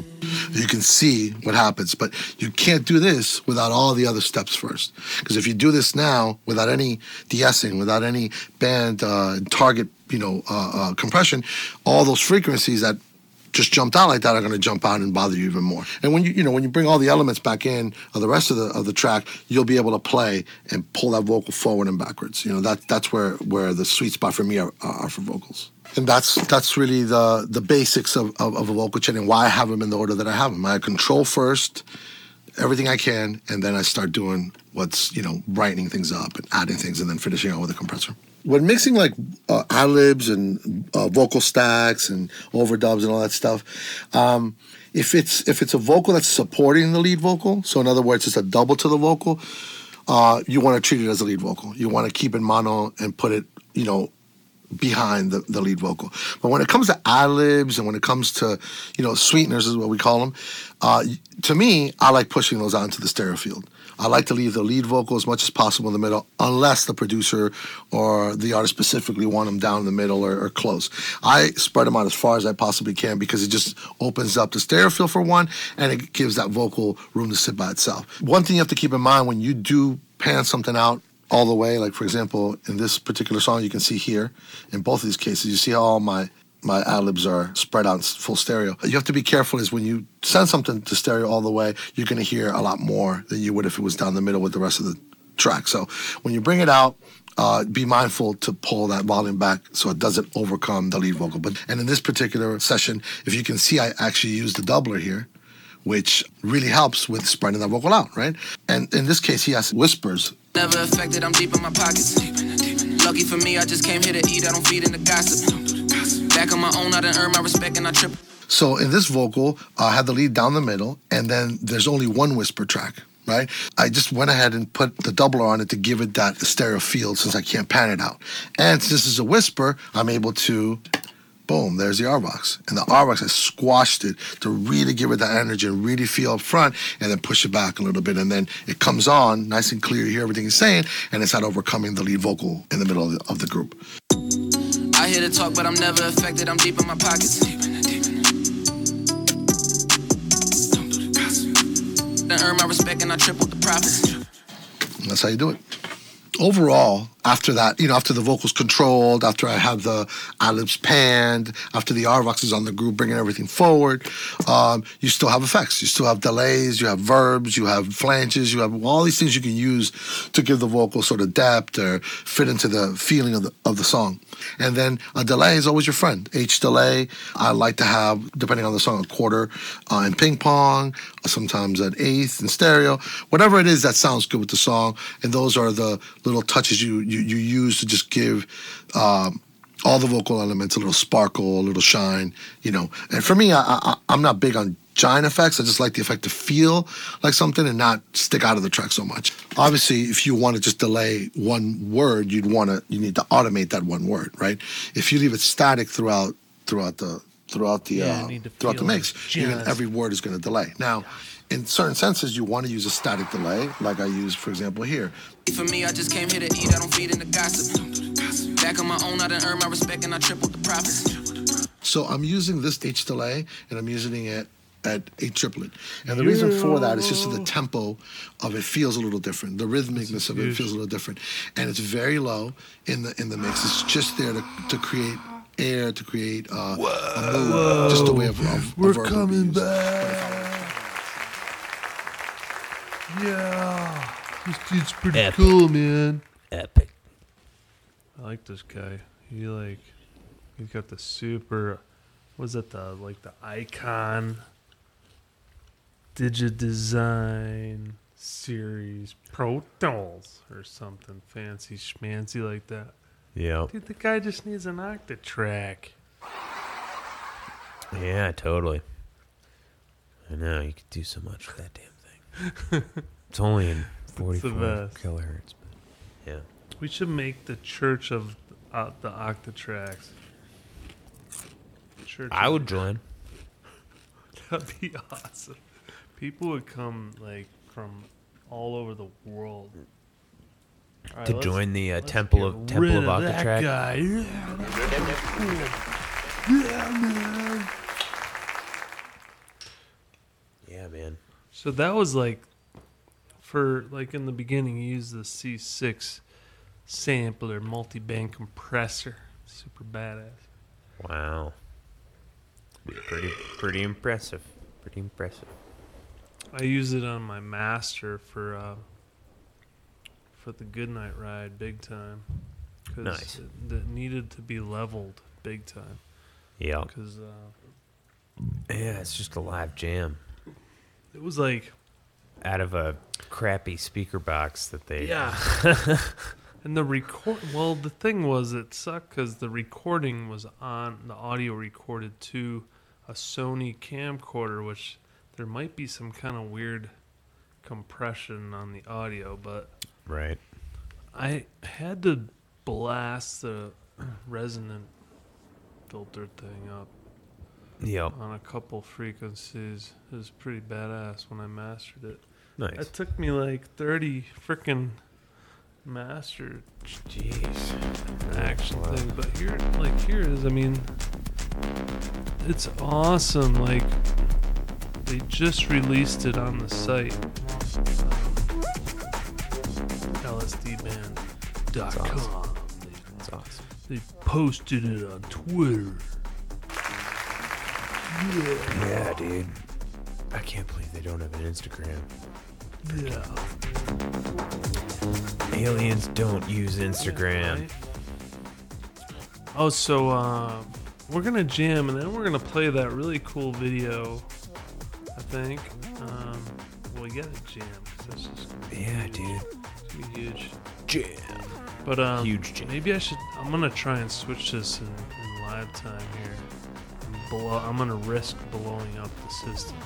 You can see what happens, but you can't do this without all the other steps first. Because if you do this now without any de-essing, without any band uh, target, you know, uh, uh, compression, all those frequencies that just jumped out like that are going to jump out and bother you even more. And when you you know when you bring all the elements back in of the rest of the of the track, you'll be able to play and pull that vocal forward and backwards. You know that that's where where the sweet spot for me are, are for vocals. And that's that's really the the basics of, of, of a vocal chain and why I have them in the order that I have them. I control first, everything I can, and then I start doing what's you know brightening things up and adding things, and then finishing out with a compressor. When mixing like uh, ad libs and uh, vocal stacks and overdubs and all that stuff, um, if it's if it's a vocal that's supporting the lead vocal, so in other words, it's a double to the vocal, uh, you want to treat it as a lead vocal. You want to keep it mono and put it, you know, behind the, the lead vocal. But when it comes to ad libs and when it comes to, you know, sweeteners is what we call them, uh, to me, I like pushing those out into the stereo field. I like to leave the lead vocal as much as possible in the middle, unless the producer or the artist specifically want them down in the middle or, or close. I spread them out as far as I possibly can because it just opens up the stereo field for one, and it gives that vocal room to sit by itself. One thing you have to keep in mind when you do pan something out all the way. Like for example, in this particular song, you can see here, in both of these cases, you see all my my ad libs are spread out in full stereo. You have to be careful is when you send something to stereo all the way, you're going to hear a lot more than you would if it was down the middle with the rest of the track. So when you bring it out, uh, be mindful to pull that volume back so it doesn't overcome the lead vocal. But and in this particular session, if you can see, I actually used the doubler here which really helps with spreading that vocal out, right? And in this case, he has whispers. Never affected, I'm deep in my pockets. Lucky for me, I just came here to eat. I don't feed into gossip. Back on my own, I done earn my respect and I triple. So in this vocal, I had the lead down the middle, and then there's only one whisper track. Right, I just went ahead and put the doubler on it to give it that stereo field since I can't pan it out. And since this is a whisper, I'm able to boom, there's the RVox. And the RVox, has squashed it to really give it that energy and really feel up front and then push it back a little bit. And then it comes on nice and clear. You hear everything he's saying, and it's not overcoming the lead vocal in the middle of the, of the group. I hear the talk, but I'm never affected. I'm deep in my pockets. Earn my respect and I the profits. And that's how you do it. Overall, after that, you know, after the vocals controlled, after I have the ad-libs panned, after the RVox is on the groove, bringing everything forward, um, you still have effects. You still have delays, you have verbs, you have flanges, you have all these things you can use to give the vocal sort of depth or fit into the feeling of the, of the song. And then a delay is always your friend. H delay, I like to have, depending on the song, a quarter uh, in ping pong, sometimes an eighth in stereo, whatever it is that sounds good with the song. And those are the little touches you you, you use to just give um, all the vocal elements a little sparkle, a little shine, you know. And for me, I, I, I'm not big on giant effects. I just like the effect to feel like something and not stick out of the track so much. Obviously, if you want to just delay one word, you'd want to you need to automate that one word, right? If you leave it static throughout throughout the throughout the Yeah, uh, throughout the mix, it. you're gonna- every word is going to delay. Now, in certain senses, you want to use a static delay, like I use, for example, here. For me, I just came here to eat, I don't feed into gossip. Back on my own, I done earned my respect and I tripled the profits. So I'm using this H delay and I'm using it at a triplet. And the reason for that is just so the tempo of it feels a little different. The rhythmicness of it feels a little different. And it's very low in the in the mix. It's just there to, to create air, to create uh, a mood, just a way of, of We're of coming use. back. Yeah. This dude's pretty Epic. cool, man. Epic. I like this guy. He like he's got the super was it the like the icon Digidesign series Pro Tools or something fancy schmancy like that. Yep. Dude, the guy just needs an Octatrack. Yeah, totally. I know you could do so much with that damn thing. it's only in 44 kilohertz, but yeah. We should make the church of uh, the Octatracks. Church I would join. That'd be awesome. People would come like from all over the world right, to join the uh, temple of temple of that Octatrack. Yeah. Yeah, man. Yeah, man. So that was like for like in the beginning you used the C6 sampler multi-band compressor. Super badass. Wow. Pretty pretty impressive. Pretty impressive. I use it on my master for uh, the Goodnight ride big time. 'Cause Nice. It, it needed to be leveled big time Yeah. because uh, Yeah, it's just a live jam it was like out of a crappy speaker box that they yeah. and the record. Well, the thing was it sucked because the recording was on the audio recorded to a Sony camcorder, which there might be some kind of weird compression on the audio, but Right. I had to blast the resonant filter thing up Yep. on a couple frequencies. It was pretty badass when I mastered it. Nice. It took me like 30 freaking master Jeez. action Wow. thing. But here, like, here is. I mean, it's awesome. Like, they just released it on the site. LSDband.com. That's awesome. They posted it on Twitter. Yeah, dude. I can't believe they don't have an Instagram. Yeah. Aliens don't use Instagram. Oh, so uh, we're gonna jam, and then we're gonna play that really cool video. I think. Um, well, we gotta jam. that's just Yeah, dude. Be huge. Jam. But um, Huge jam. Maybe I should. I'm gonna try and switch this in, in live time here. Blow, I'm gonna risk blowing up the system.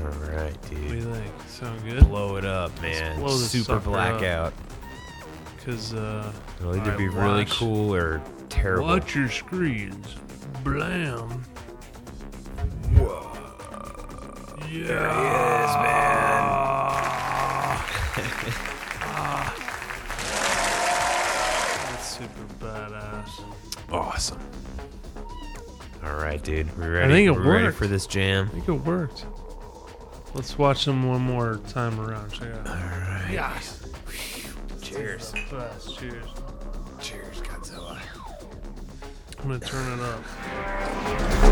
All right, dude. What do you think? Sound good? Blow it up, man. blow this Super up. blackout. Because uh, It'll either alright, be really cool or terrible. Watch your screens. Blam. Yeah. That's Awesome. All right, dude. We ready? I think it We're ready worked. for this jam. I think it worked. Let's watch them one more time around. Check it out. All right. Yes. Cheers. Best. Cheers. Cheers, Godzilla. I'm gonna turn it up.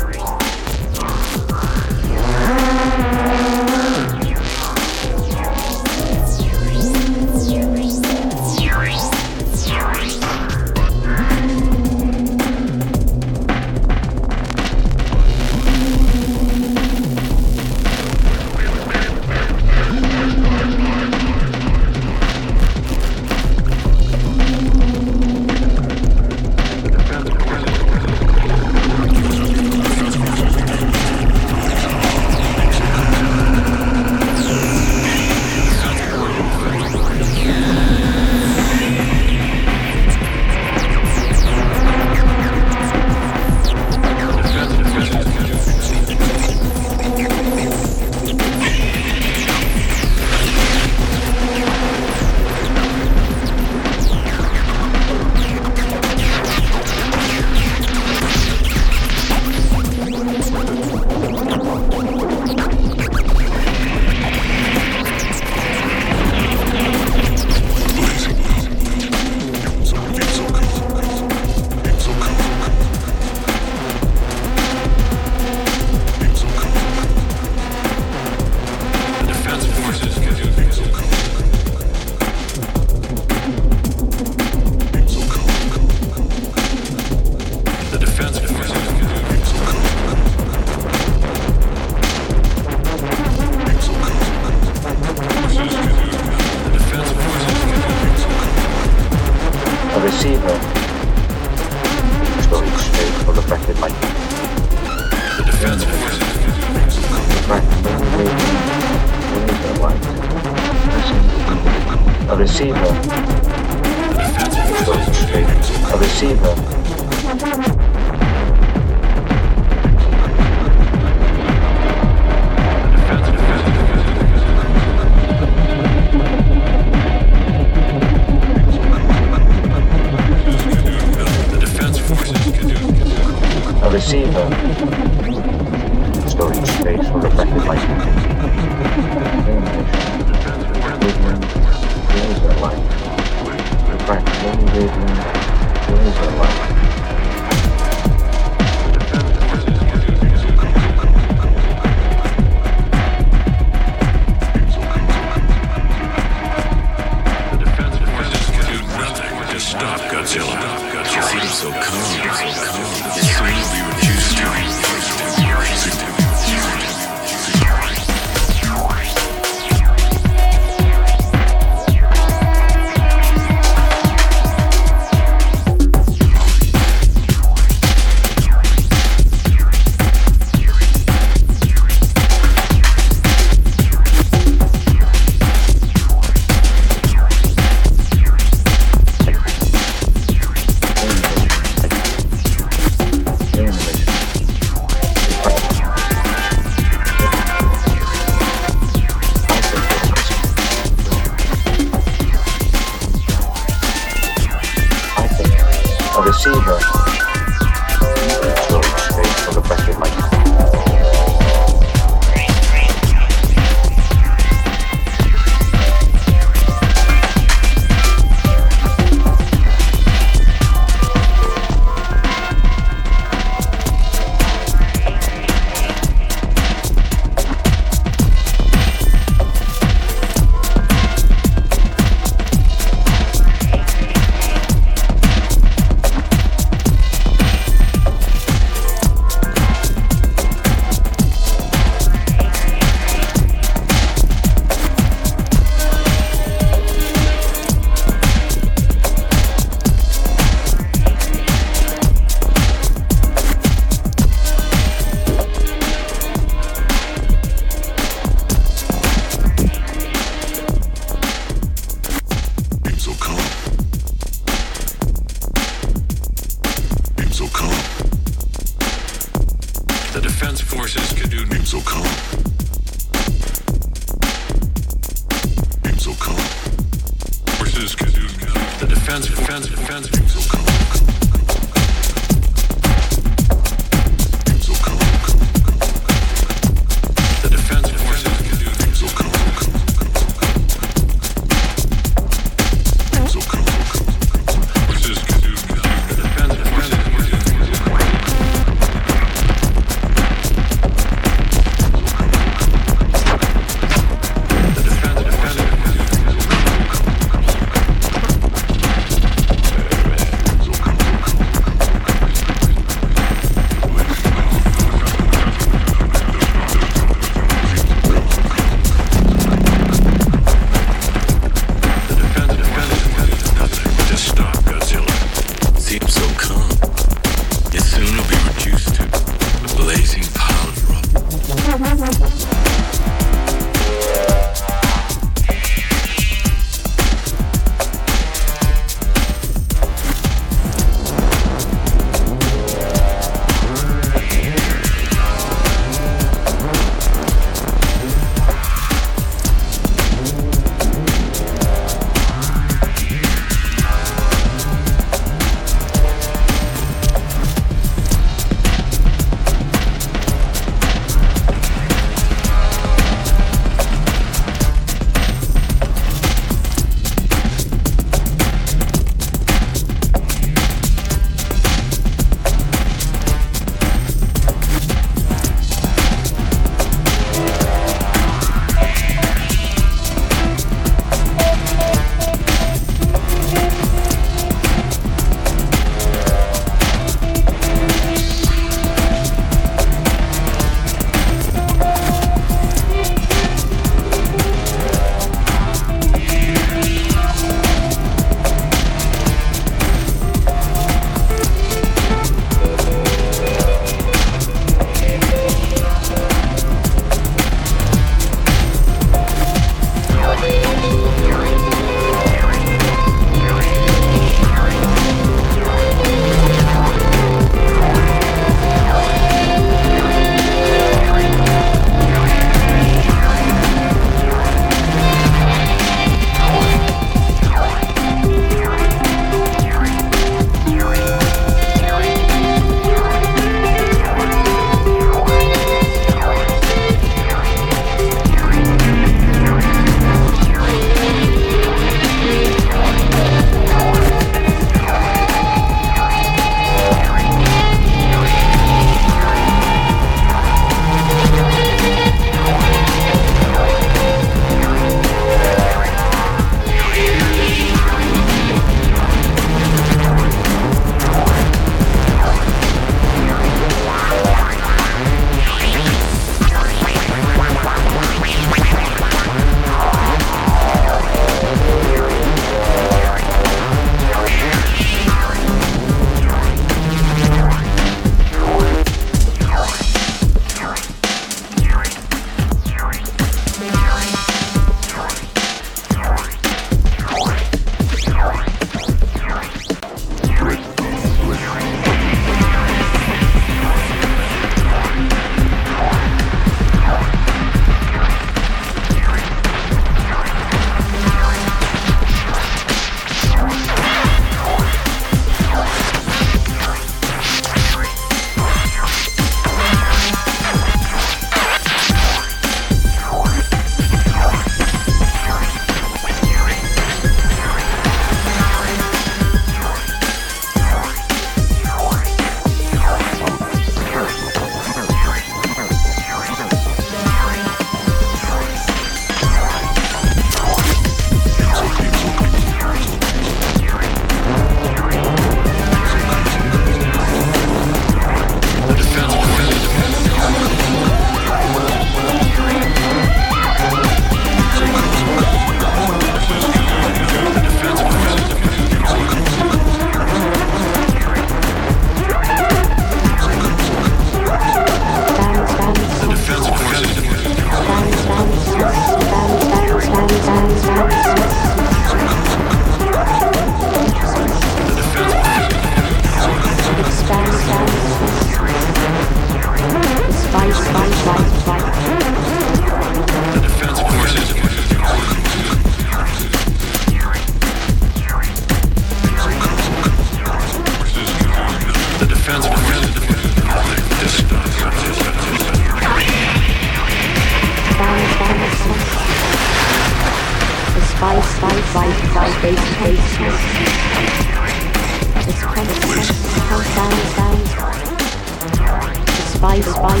Vice,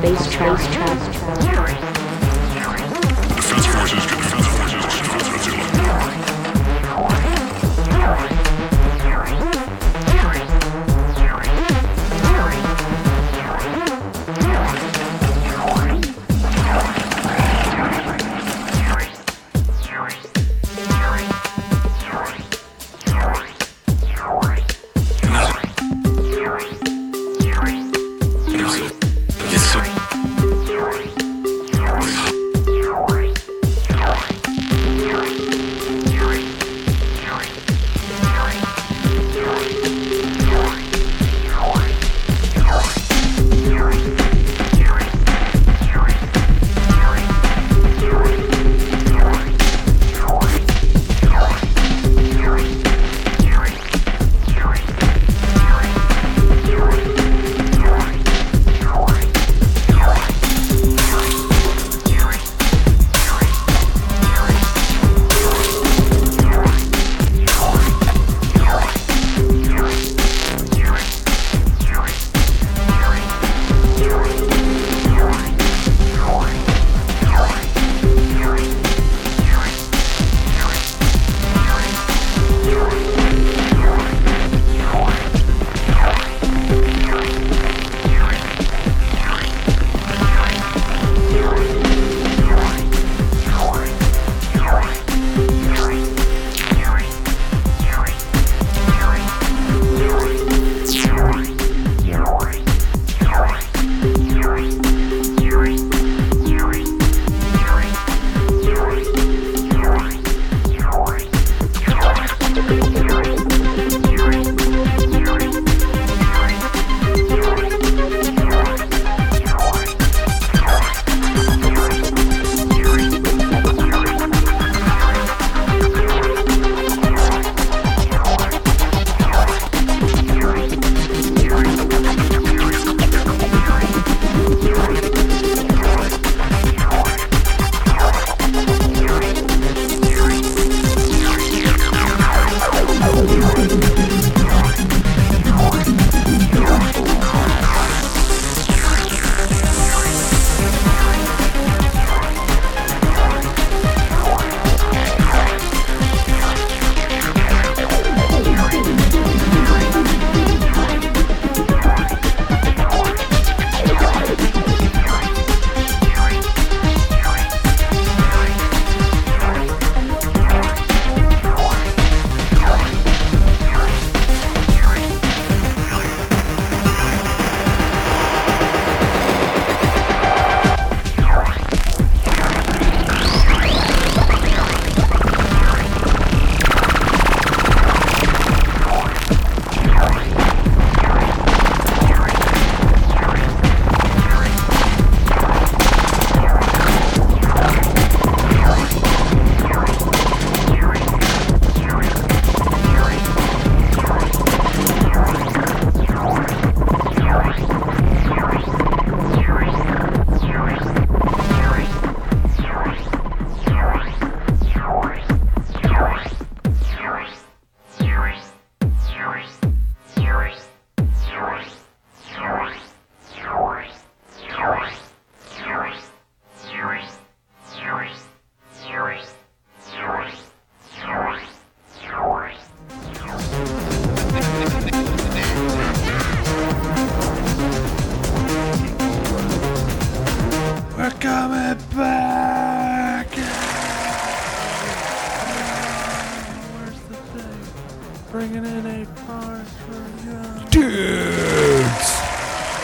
vice,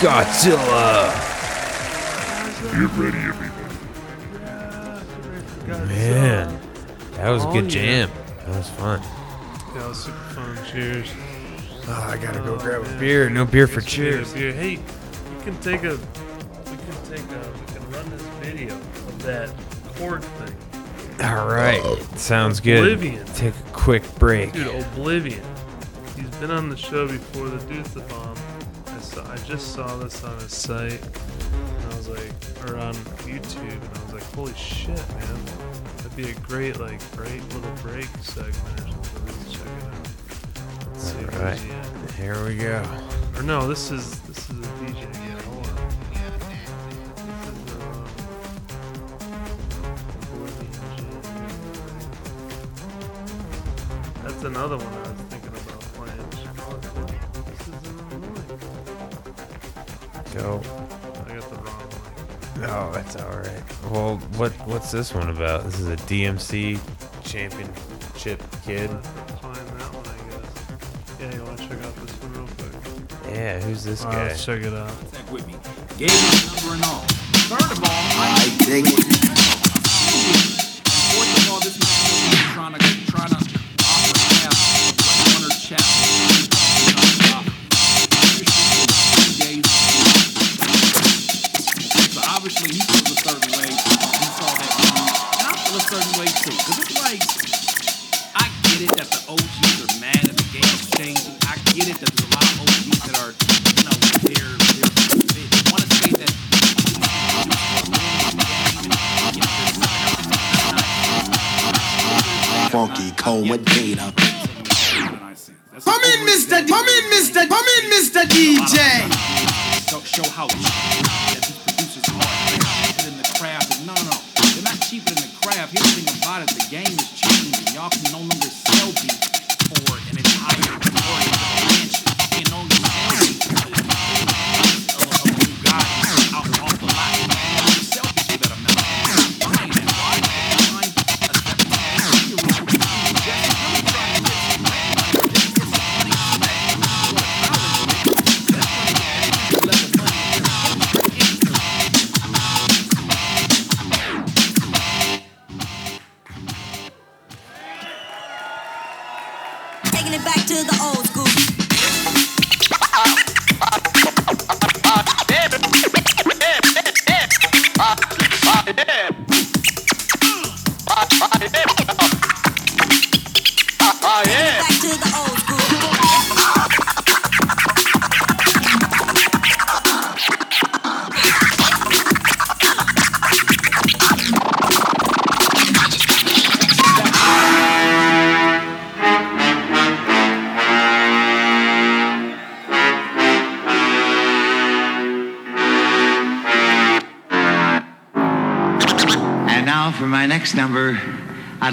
Godzilla! Get ready, everybody. Man, that was a Oh, good jam. That was fun. That was super fun. Cheers. Oh, I gotta go Oh, grab a beer. No beer for Yes, we need a cheers. beer. Hey, we can take a. We can take a. We can run this video of that chord thing. All right, oh. sounds good. Oblivion. Take a quick break. Dude, Oblivion. He's been on the show before. The dude's the bomb. Saw, I just saw this on his site, and I was like, or on YouTube, and I was like, holy shit, man, that'd be a great like break little break segment or something. Let's check it out. Let's see All where's right, he here we go. Or no, this is this is a DJ. Yeah, hold on. This is, um. That's another one Go. I got the wrong one. Oh, no, that's all right. Well, what what's this one about? This is a DMC championship kid. Find that one, I guess. Yeah, you want to check out this one real quick? Yeah, who's this Alright, guy? let's check it out. contact with me. Gave me number and all. Third of all, I dig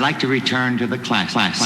I'd like to return to the class. class,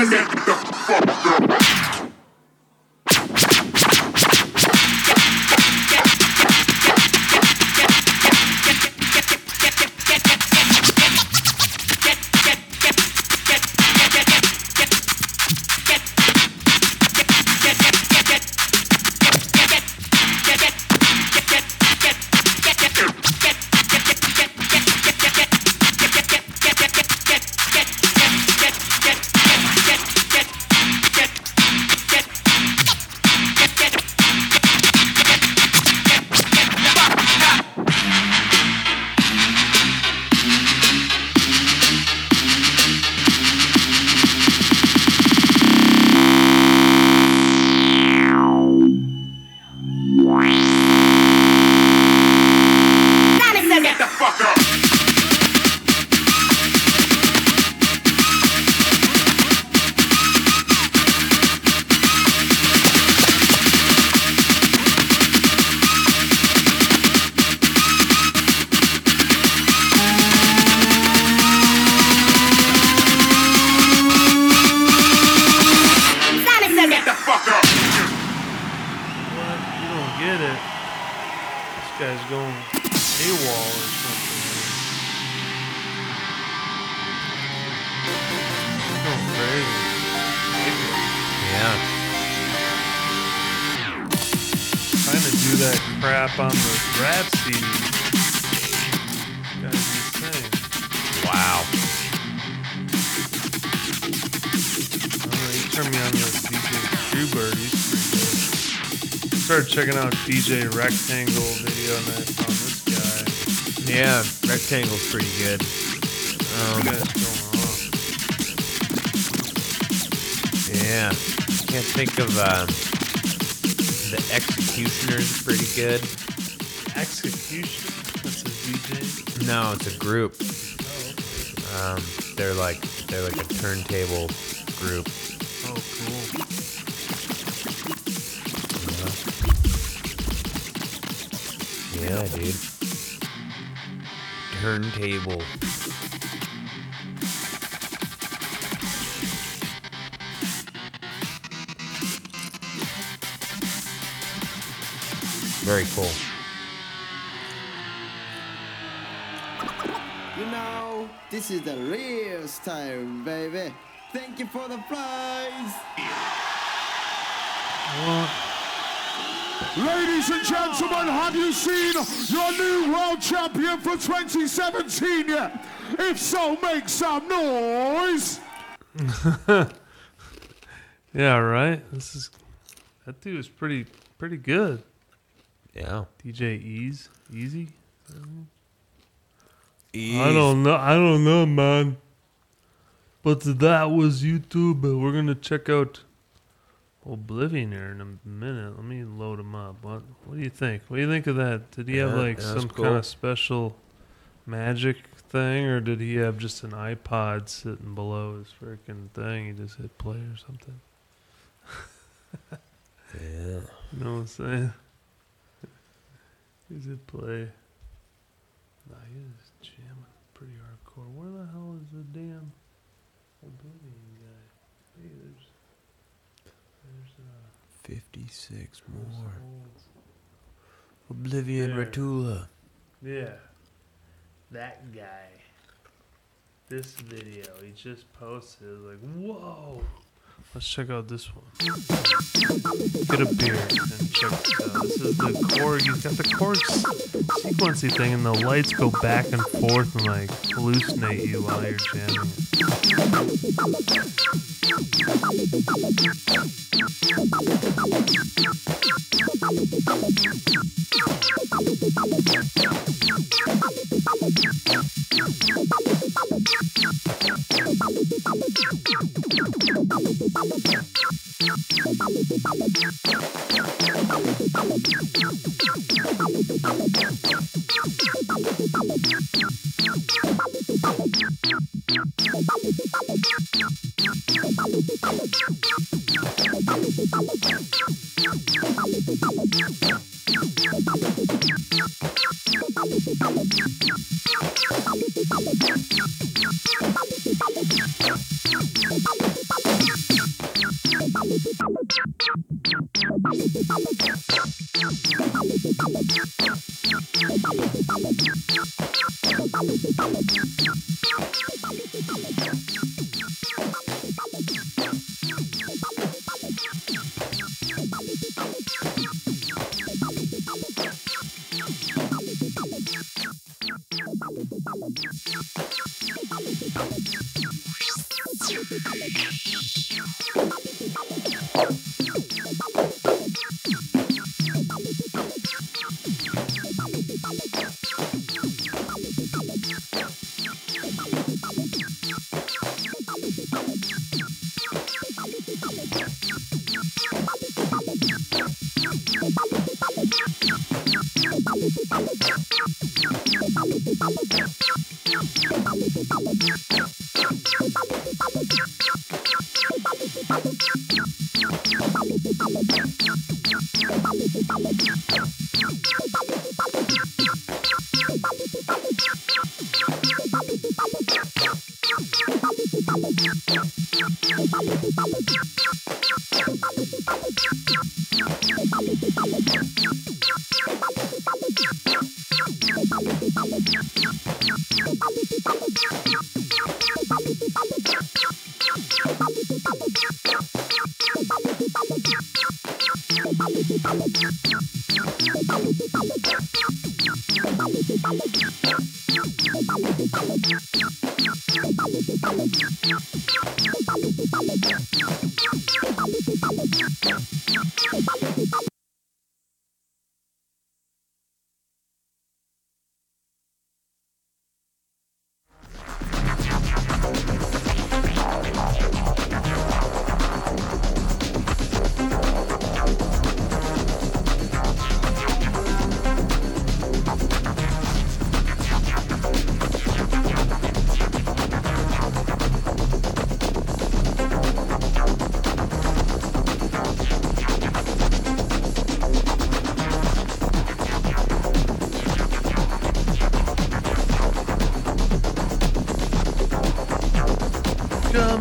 Simon says it. guy's DJ Rectangle video I found this guy. Yeah, Rectangle's pretty good. Um, This guy's going off. yeah. Can't think of um, the X-Ecutioners pretty good. Execution? That's a DJ? No, it's a group. Oh, Um, they're like they're like a turntable group. Dude. Turntable. Very cool. You know, this is the real style, baby. Thank you for the prize. Ladies and gentlemen, have you seen your new world champion for 2017 yet? If so, make some noise. Yeah, right. This is that dude is pretty pretty good. Yeah. DJ Ease, Easy. Ease. I don't know. I don't know, man. But that was YouTube. But we're gonna check out Oblivion here in a minute. Let me load him up. What What do you think? What do you think of that? Did he have like yeah, some cool. kind of special magic thing, or did he have just an iPod sitting below his freaking thing? He just hit play or something. Yeah. You know what I'm saying? He's hit play. six more. Oblivion there. Ratula. Yeah. That guy. This video he just posted. Like, whoa. Let's check out this one. Get a beer and check this out. This is the core. He's got the chord sequency thing, and the lights go back and forth and like hallucinate you while you're jamming.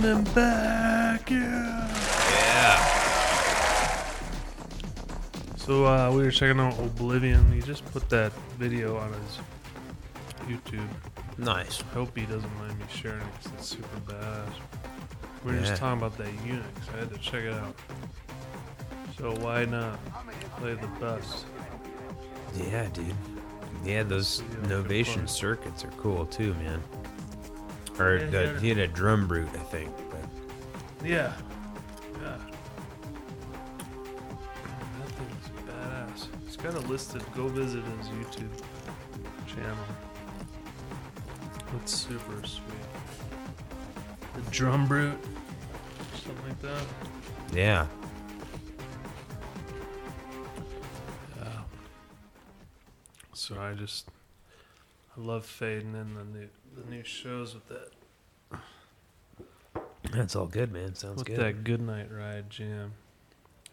Coming back, yeah. Yeah. So uh, we were checking out Oblivion. He just put that video on his YouTube. Nice. I hope he doesn't mind me sharing it because it's super bad. We were Yeah. just talking about that Unix. I had to check it out. So why not play the best? Yeah, dude. Yeah, those Novation circuits are cool too, man. Or Yeah, the, yeah. he had a DrumBrute, I think. But Yeah. Yeah. That thing's badass. He's got it listed. Go visit his YouTube channel. It's super sweet. The DrumBrute. Something like that. yeah, Yeah. So I just I love fading in the new the new shows with that that's all good, man. Sounds with good. that good night ride jam.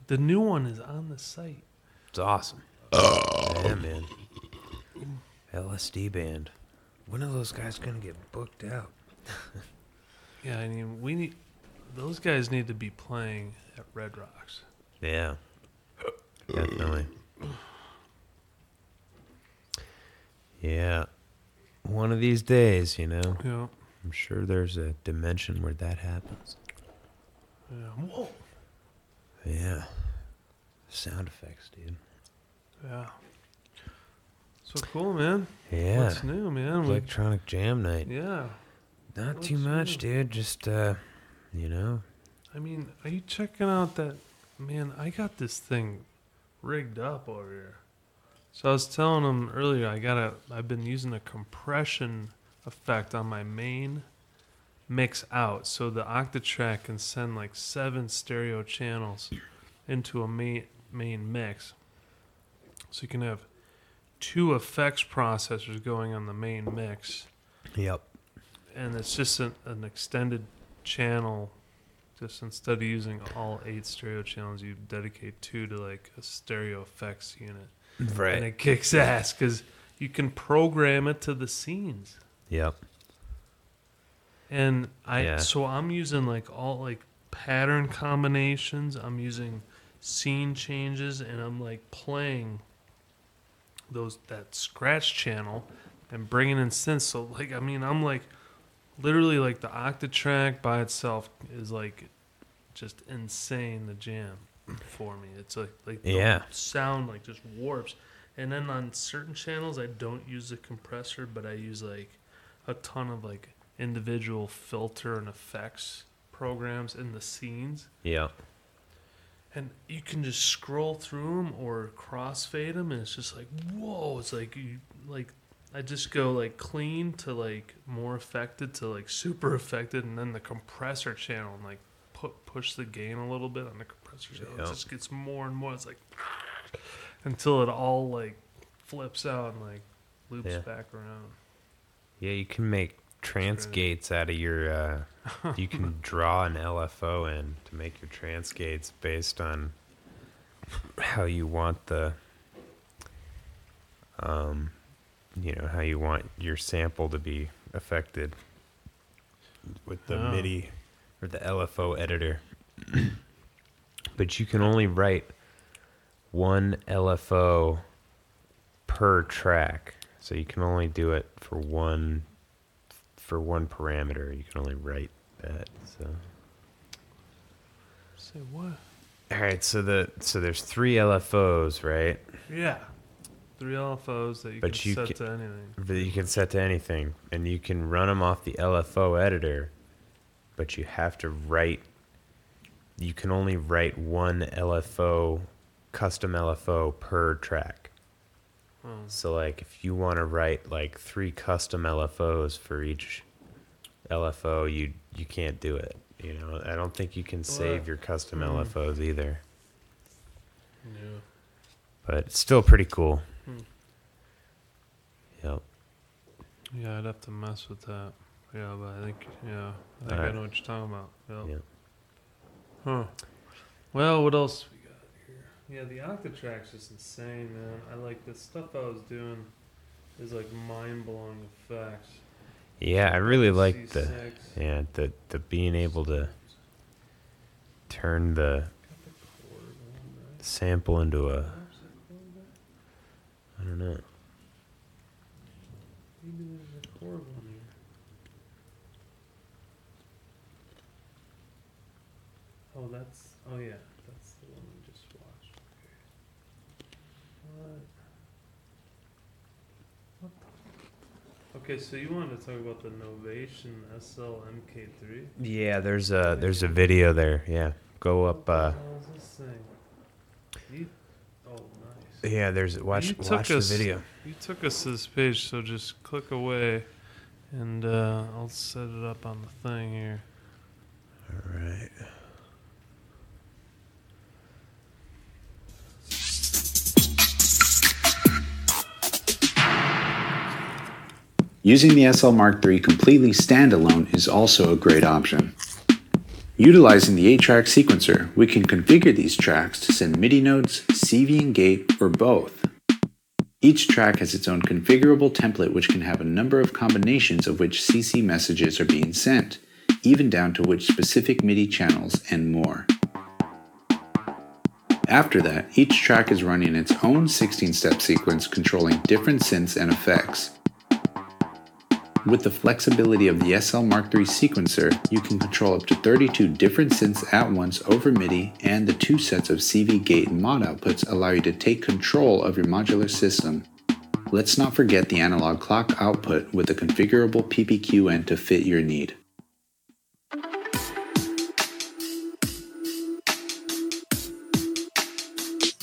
The new one is on the site. It's awesome. Yeah, man. LSD band. When are those guys gonna get booked out? Yeah, I mean we need those guys need to be playing at Red Rocks. Yeah, definitely. Yeah, one of these days, you know. Yeah. I'm sure there's a dimension where that happens. Yeah. Whoa. Yeah. Sound effects, dude. Yeah. So cool, man. Yeah. What's new, man? Electronic jam night. yeah. Not What's too much, new? dude. Just uh, you know. I mean, are you checking out that? Man, I got this thing rigged up over here. So I was telling him earlier, I got a. I've been using a compression effect on my main mix out, so the Octatrack can send like seven stereo channels into a main main mix. So you can have two effects processors going on the main mix Yep. and it's just an, an extended channel. Just instead of using all eight stereo channels, you dedicate two to like a stereo effects unit. Right. And it kicks ass because you can program it to the scenes. Yep. And I Yeah. so I'm using like all like pattern combinations. I'm using scene changes, and I'm like playing those that scratch channel and bringing in synths. So like I mean I'm like literally like the Octatrack by itself is like just insane. The jam for me. It's like like the Yeah. sound like just warps. And then on certain channels, I don't use the compressor, but I use like a ton of like individual filter and effects programs in the scenes. Yeah. And you can just scroll through them or crossfade them, and it's just like whoa! It's like you like I just go like clean to like more affected to like super affected, and then the compressor channel and like put push the gain a little bit on the compressor channel. Yeah. It just gets more and more. It's like until it all like flips out and like loops Yeah. back around. Yeah, you can make trance gates out of your. Uh, you can draw an LFO in to make your trance gates based on how you want the. Um, you know how you want your sample to be affected with the Oh. MIDI or the LFO editor. but you can only write one LFO per track. So you can only do it for one for one parameter. You can only write that. So Say what? All right, so the so there's three LFOs, right? Yeah. Three LFOs that you But can you set ca- to anything. That you can set to anything, and you can run them off the LFO editor, but you have to write. You can only write one LFO, custom LFO per track. Oh. So like, if you want to write like three custom LFOs for each LFO, you you can't do it. You know, I don't think you can save What? your custom Hmm. LFOs either. Yeah. But it's still pretty cool. Hmm. Yep. Yeah, I'd have to mess with that. Yeah, but I think yeah, I think I Alright. know what you're talking about. Yep. Yeah. Huh. Well, what else we got here? Yeah, the Octatrack's just insane, man. I like the stuff I was doing is like mind blowing effects. Yeah, I really like the yeah the the being able to turn the sample into a I don't know. Maybe there's a chord one here. Oh, that's oh yeah, that's the one we just watched. Okay. What? What? the- Okay, so you wanted to talk about the Novation SL MK3? Yeah, there's a there's a video there. Yeah, go up. Uh, What is this thing? You, oh, nice. yeah, there's watch You watch the us- video. You took us to this page, so just click away, and uh, I'll set it up on the thing here. All right. Using the SL Mark III completely standalone is also a great option. Utilizing the 8-track sequencer, we can configure these tracks to send MIDI notes, CV and gate, or both. Each track has its own configurable template which can have a number of combinations of which CC messages are being sent, even down to which specific MIDI channels and more. After that, each track is running its own 16-step sequence controlling different synths and effects. With the flexibility of the SL Mark III sequencer, you can control up to 32 different synths at once over MIDI, and the two sets of CV gate and mod outputs allow you to take control of your modular system. Let's not forget the analog clock output with a configurable PPQN to fit your need.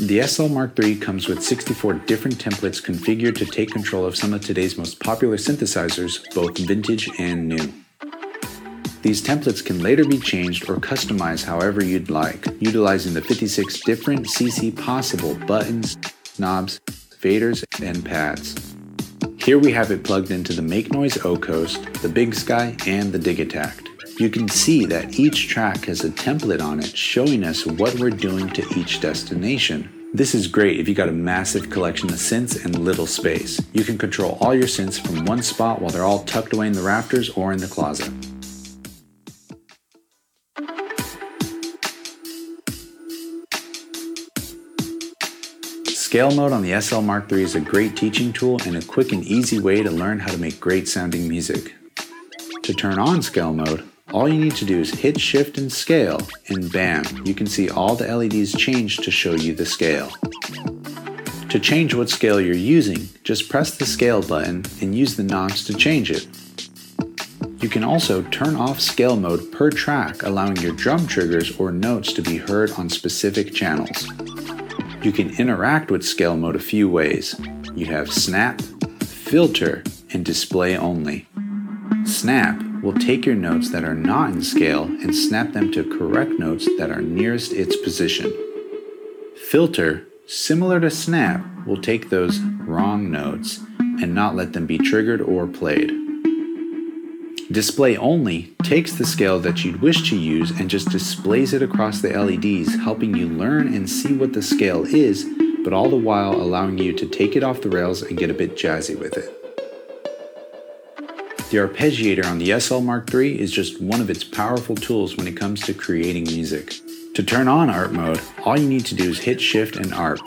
The SL Mark III comes with 64 different templates configured to take control of some of today's most popular synthesizers, both vintage and new. These templates can later be changed or customized however you'd like, utilizing the 56 different CC possible buttons, knobs, faders, and pads. Here we have it plugged into the Make Noise O Coast, the Big Sky, and the Digitakt. You can see that each track has a template on it showing us what we're doing to each destination. This is great if you got a massive collection of synths and little space. You can control all your synths from one spot while they're all tucked away in the rafters or in the closet. Scale mode on the SL Mark III is a great teaching tool and a quick and easy way to learn how to make great sounding music. To turn on scale mode, all you need to do is hit shift and scale, and bam, you can see all the LEDs change to show you the scale. To change what scale you're using, just press the scale button and use the knobs to change it. You can also turn off scale mode per track, allowing your drum triggers or notes to be heard on specific channels. You can interact with scale mode a few ways. You have snap, filter, and display only. Snap will take your notes that are not in scale and snap them to correct notes that are nearest its position. Filter, similar to snap, will take those wrong notes and not let them be triggered or played. Display only takes the scale that you'd wish to use and just displays it across the LEDs, helping you learn and see what the scale is, but all the while allowing you to take it off the rails and get a bit jazzy with it. The arpeggiator on the SL Mark III is just one of its powerful tools when it comes to creating music. To turn on ARP mode, all you need to do is hit Shift and ARP.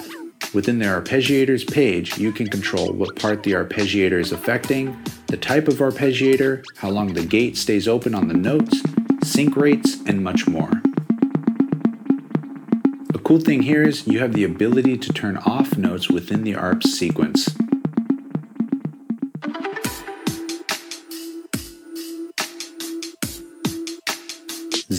Within the arpeggiator's page, you can control what part the arpeggiator is affecting, the type of arpeggiator, how long the gate stays open on the notes, sync rates, and much more. The cool thing here is you have the ability to turn off notes within the ARP sequence.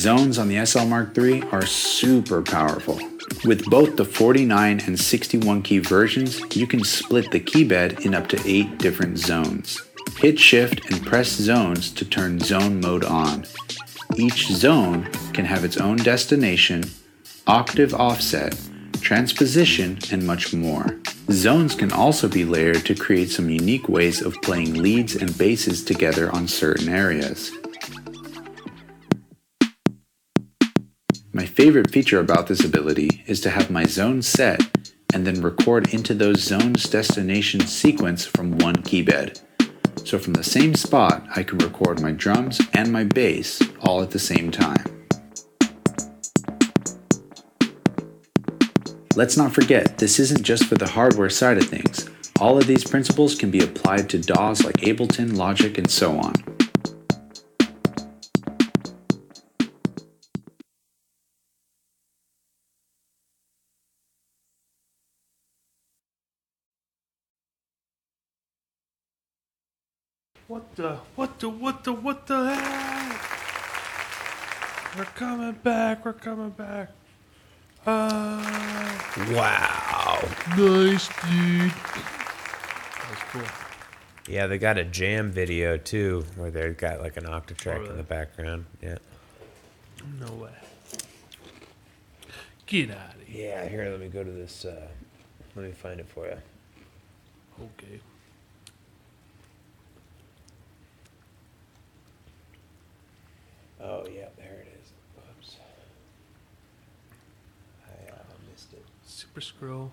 Zones on the SL Mark III are super powerful. With both the 49 and 61 key versions, you can split the keybed in up to 8 different zones. Hit shift and press zones to turn zone mode on. Each zone can have its own destination, octave offset, transposition, and much more. Zones can also be layered to create some unique ways of playing leads and basses together on certain areas. My favorite feature about this ability is to have my zone set and then record into those zones destination sequence from one keybed. So from the same spot, I can record my drums and my bass all at the same time. Let's not forget, this isn't just for the hardware side of things. All of these principles can be applied to DAWs like Ableton, Logic, and so on. The, what the, what the, what the heck? We're coming back, we're coming back. Uh, Wow. nice, dude. That was cool. Yeah, they got a jam video too, where they've got like an octatrack in the background. Yeah. No way. Get out of here. Yeah, here, let me go to this. Uh, let me find it for you. Okay. Oh, yeah, there it is. Oops. I uh, missed it. Super scroll.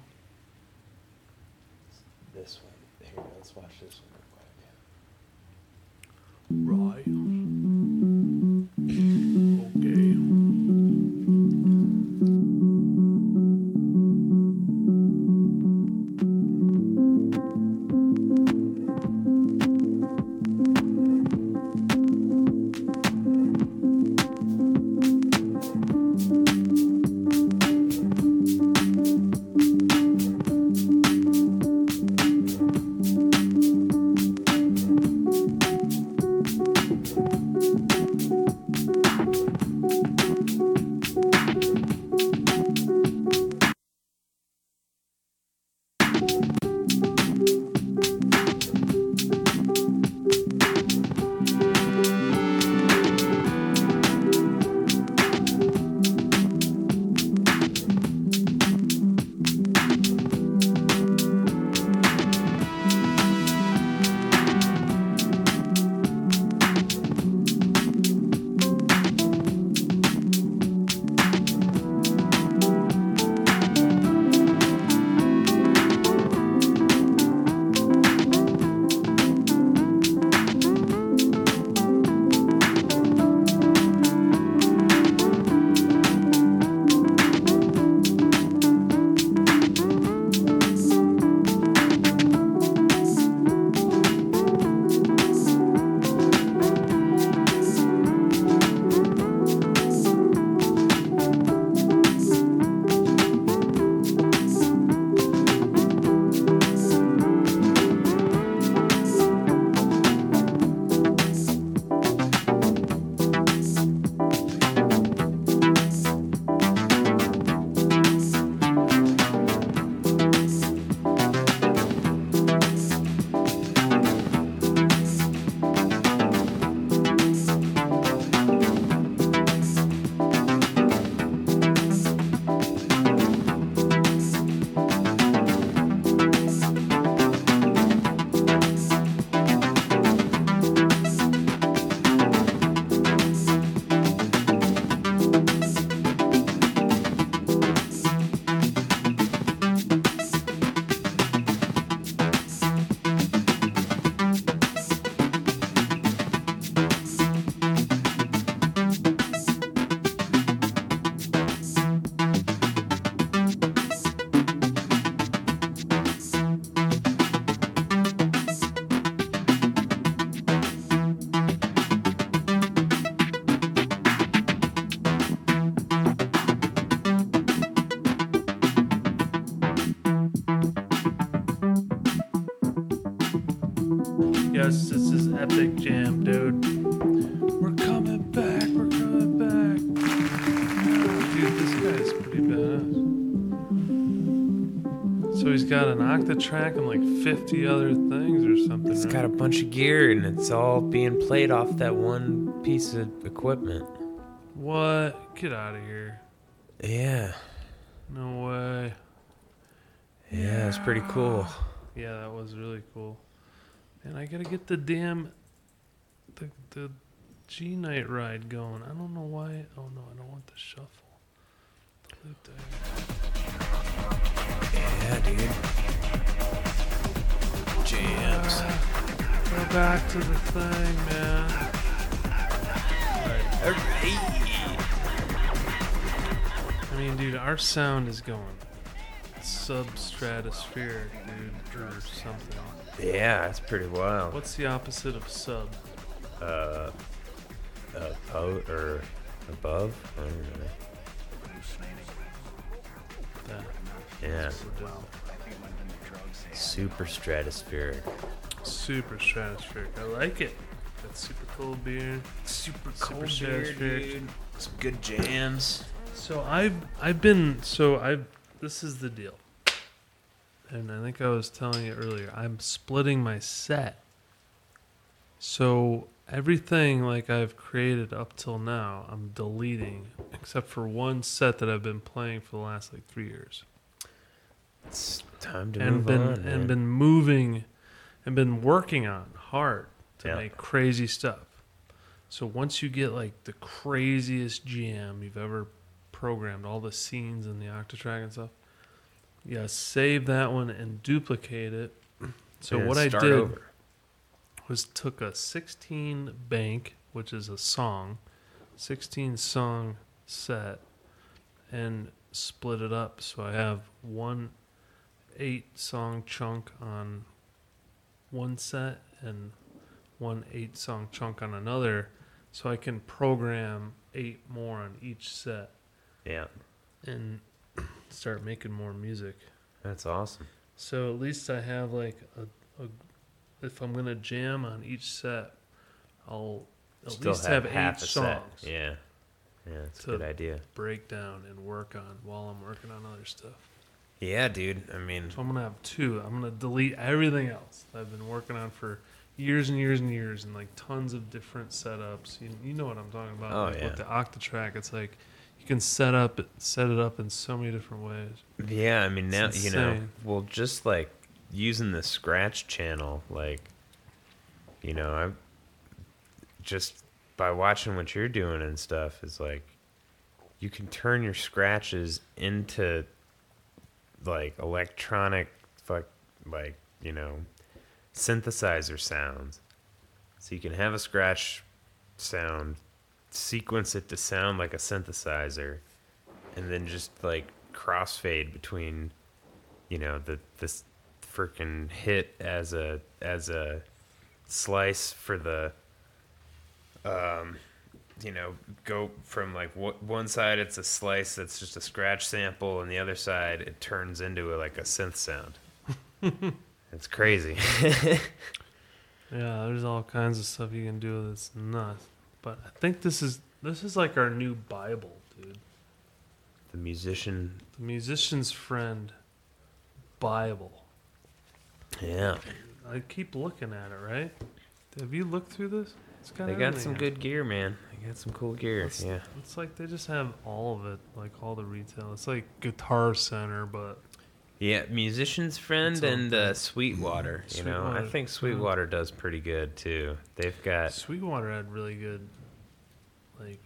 This one. Here, let's watch this one real quick. Right. And like 50 other things or something. It's right? got a bunch of gear and it's all being played off that one piece of equipment. What? Get out of here. Yeah. No way. Yeah, it's pretty cool. Yeah, that was really cool. And I gotta get the damn the the G night ride going. I don't know why. Oh no, I don't want the shuffle. Yeah, dude. Jams. Go back to the thing, man. I mean, dude, our sound is going substratospheric, dude, or something. Yeah, that's pretty wild. What's the opposite of sub? Uh, uh, po or above? I don't know. That. Yeah. So dope. Super stratospheric. Super stratospheric. I like it. That's super cold beer. Super Super cold beer, stratospheric. dude. Some good jams. So I've I've been so I've this is the deal. And I think I was telling you earlier, I'm splitting my set. So everything like I've created up till now, I'm deleting except for one set that I've been playing for the last like 3 years. It's time to and move been on, and man. been moving and been working on hard to Yeah. make crazy stuff. So once you get like the craziest jam you've ever programmed, all the scenes in the octatrack and stuff, yeah, save that one and duplicate it. So And what I did over. was took a 16 bank, which is a song, 16 song set, and split it up. So I have one eight song chunk on one set and one eight song chunk on another. So I can program eight more on each set Yeah. and start making more music. That's awesome. So at least I have like a, a if I'm gonna jam on each set, I'll at Still least have have, eight a set. songs. Yeah. Yeah, it's a good idea. Break down and work on while I'm working on other stuff. Yeah, dude. I mean, So I'm gonna have two. I'm gonna delete everything else that I've been working on for years and years and years, and like tons of different setups. You, you know what I'm talking about? Oh, like yeah. With the Octatrack, it's like you can set up it, set it up in so many different ways. Yeah, I mean now you know, well, just like using the scratch channel, like you know, I'm just by watching what you're doing and stuff is like you can turn your scratches into like electronic, fuck, like you know, synthesizer sounds. So you can have a scratch sound, sequence it to sound like a synthesizer, and then just like crossfade between, you know, the this freaking hit as a as a slice for the, um, you know, go from like wh- one side it's a slice that's just a scratch sample, and the other side it turns into a, like a synth sound. it's crazy. Yeah, there's all kinds of stuff you can do that's nuts. But I think this is this is like our new Bible, dude. the musician, The musician's friend Bible. yeah. I keep looking at it, right? Have you looked through this? Got They got some good gear, man. They got some cool gear. It's, yeah. It's like they just have all of it, like all the retail. It's like Guitar Center, but Yeah, musician's friend and uh, Sweetwater. You know, I Sweetwater, think. Sweetwater does pretty good too. They've got Sweetwater had really good, like,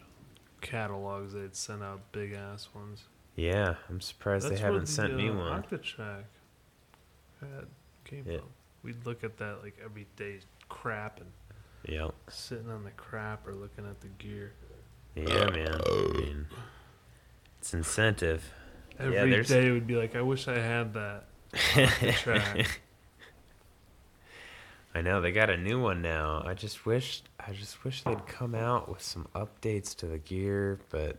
catalogs. They'd send out big ass ones. yeah. I'm surprised they haven't the, sent me uh, one. Octatrack had came Yeah. from. We'd look at that like every day, crap, and Yep. sitting on the crap or looking at the gear. Yeah, man. I mean, it's incentive. Every yeah, day there's would be like, I wish I had that. Octatrack. I know they got a new one now. I just wish I just wish they'd come out with some updates to the gear, but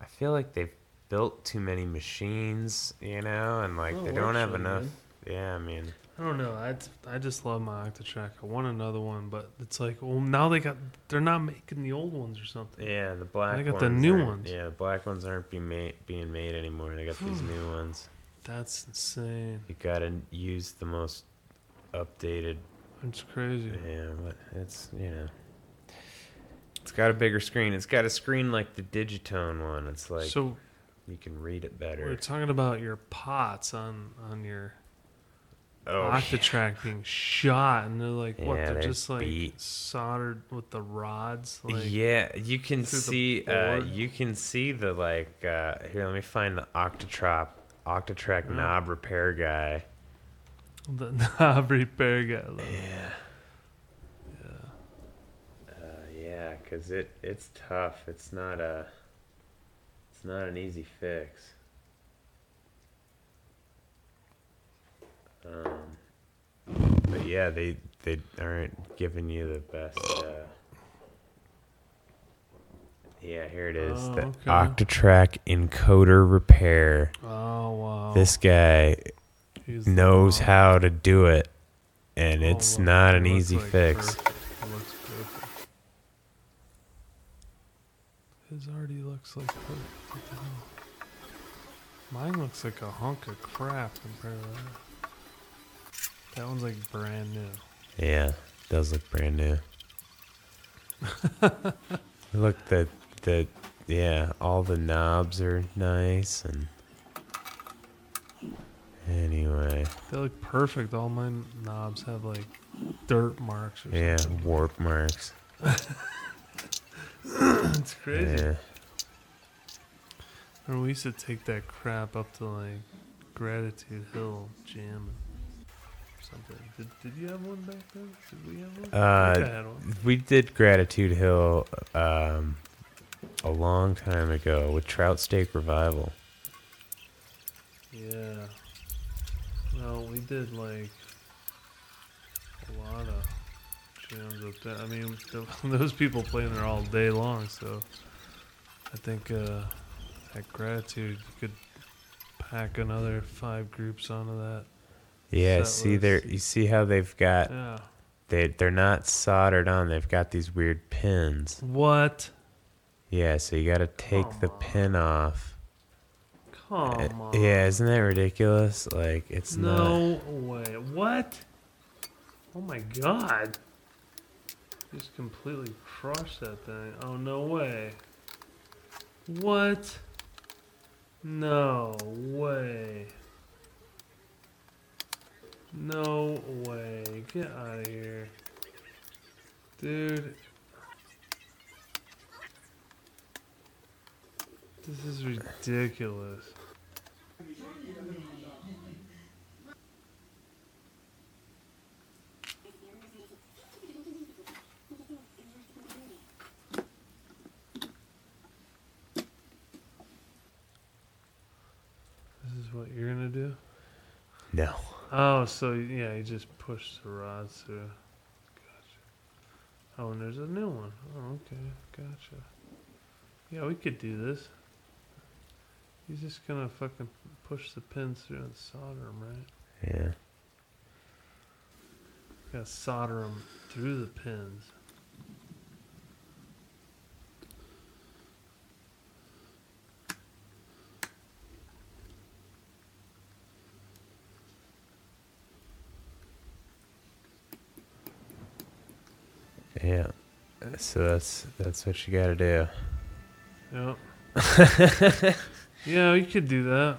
I feel like they've built too many machines, you know, and like Well, they don't works have enough. good. Yeah, I mean, I don't know. I I just love my Octatrack. I want another one, but it's like, well, now they got they're not making the old ones or something. Yeah, the black. They got ones the new ones. Yeah, the black ones aren't being made being made anymore. They got these hmm. new ones. That's insane. You gotta use the most updated. It's crazy. Yeah, but it's you know. It's got a bigger screen. It's got a screen like the Digitone one. It's like So- you can read it better. We're talking about your pots on on your Oh, Octatrack being shot, and they're like, what? Yeah, they're they're just like beat. soldered with the rods. Like, yeah, you can see. Uh, you can see the like. Uh, here, let me find the Octatrack Octatrack Yeah. knob repair guy. the knob repair guy. It. Yeah. Uh, yeah, cause it it's tough. It's not a. It's not an easy fix. Um, but yeah, they they aren't giving you the best. Uh, yeah, here it is. Oh, the okay. Octatrack encoder repair. Oh wow. This guy He's knows how to do it, and Oh, it's look, not an looks easy like fix. perfect. Perfect. His already looks like perfect. What the hell? Mine looks like a hunk of crap compared to that. That one's like brand new. Yeah, does look brand new. look, the the yeah, all the knobs are nice and anyway, They look perfect. All my knobs have like dirt marks or yeah, something. warp marks. it's crazy. Yeah. And we used to take that crap up to like Gratitude Hill jamming. Something. Did, did you have one back then? Did we have one? I think I had Uh, one. we did Gratitude Hill um, a long time ago with Trout Steak Revival. Yeah. No, we did like a lot of jams up there. I mean, th- those people playing there all day long, so I think uh, at Gratitude you could pack another five groups onto that. Yeah, set see there. You see how they've got Yeah. they they're not soldered on. They've got these weird pins. What? Yeah, so you got to take the pin off. Come Uh, on. Yeah, isn't that ridiculous? Like it's not. no way. What? Oh my god. Just completely crushed that thing. Oh, no way. What? No way. No way. Get out of here. Dude. This is ridiculous. This is what you're gonna do? No. Oh, so yeah, you just push the rods through. Gotcha. Oh, and there's a new one. Oh, okay, gotcha. Yeah, we could do this. He's just gonna fucking push the pins through and solder them, right? Yeah. Gotta solder them through the pins. Yeah. So that's that's what you got to do. Yep. yeah, we could do that.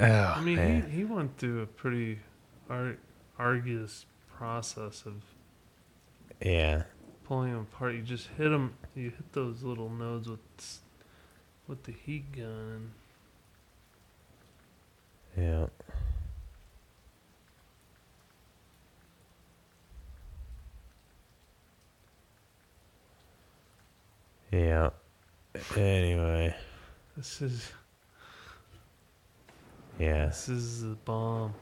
Oh, I mean, man. he, he went through a pretty ar- arduous process of Yeah. pulling them apart. You just hit them. You hit those little nodes with with the heat gun. Yeah. Yeah. Anyway, This is yeah. this is the bomb.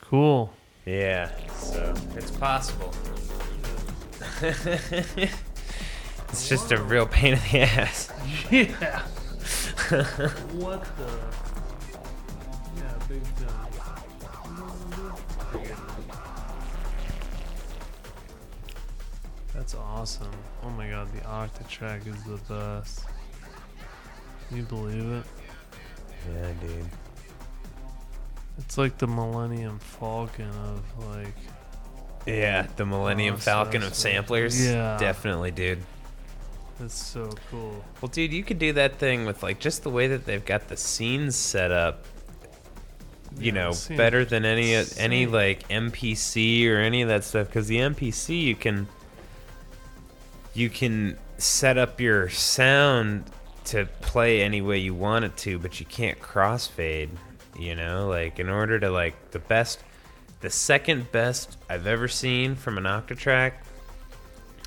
Cool. Yeah. So it's possible. it's just a real pain in the ass. Yeah. what the? Yeah, big time. That's awesome. Oh my god, the Octatrack is the best. Can you believe it? Yeah, dude. It's like the Millennium Falcon of like Yeah, the Millennium Falcon of samplers. Yeah. Definitely, dude. That's so cool. Well, dude, you could do that thing with like just the way that they've got the scenes set up. You Yeah, know, better than any any like MPC or any of that stuff. Because the MPC, you can you can set up your sound to play any way you want it to, but you can't crossfade. You know, like in order to like the best, the second best I've ever seen from an Octatrack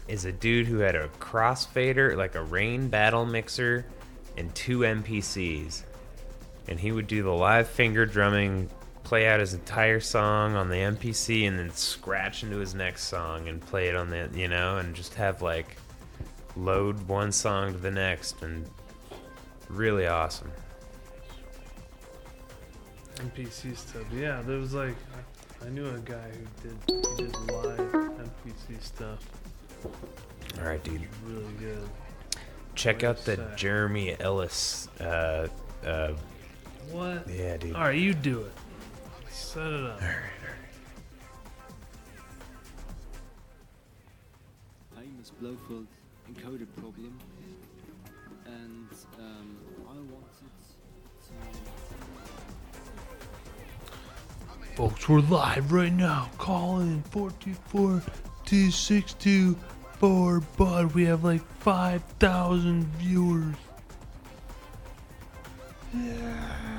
is a dude who had a crossfader, like a Rane battle mixer, and two MPCs. And he would do the live finger drumming, play out his entire song on the MPC, and then scratch into his next song and play it on the, you know, and just have like load one song to the next, and really awesome. MPC stuff. Yeah, there was like I, I knew a guy who did he did live MPC stuff. All right, dude. Really good. Check out the. Jeremy Ellis. Uh, uh, What? Yeah, dude. All right, you do it. Set it up. famous Blofeld encoder problem, and um, I wanted to. Folks, we're live right now. Call in 424 2624 Bud. We have like 5,000 viewers. Yeah,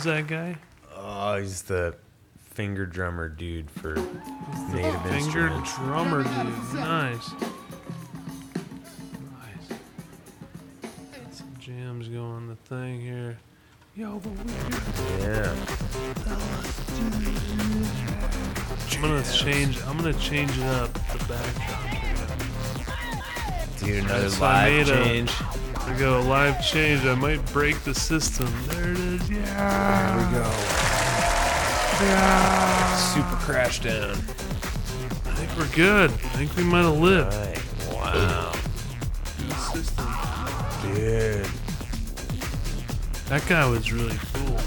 was that guy? Oh, he's the finger drummer dude for native Finger instruments. drummer, dude. Nice. Nice. Some jams going the thing here. Yo, but we Yeah. I'm gonna change. I'm gonna change it up. The backdrop. Dude, another So I live made a- change. We go. Live change. I might break the system. There it is. Yeah. There we go. Yeah. Super crash down. I think we're good. I think we might have lived. Right. Wow. Good system. Dude. That guy was really cool.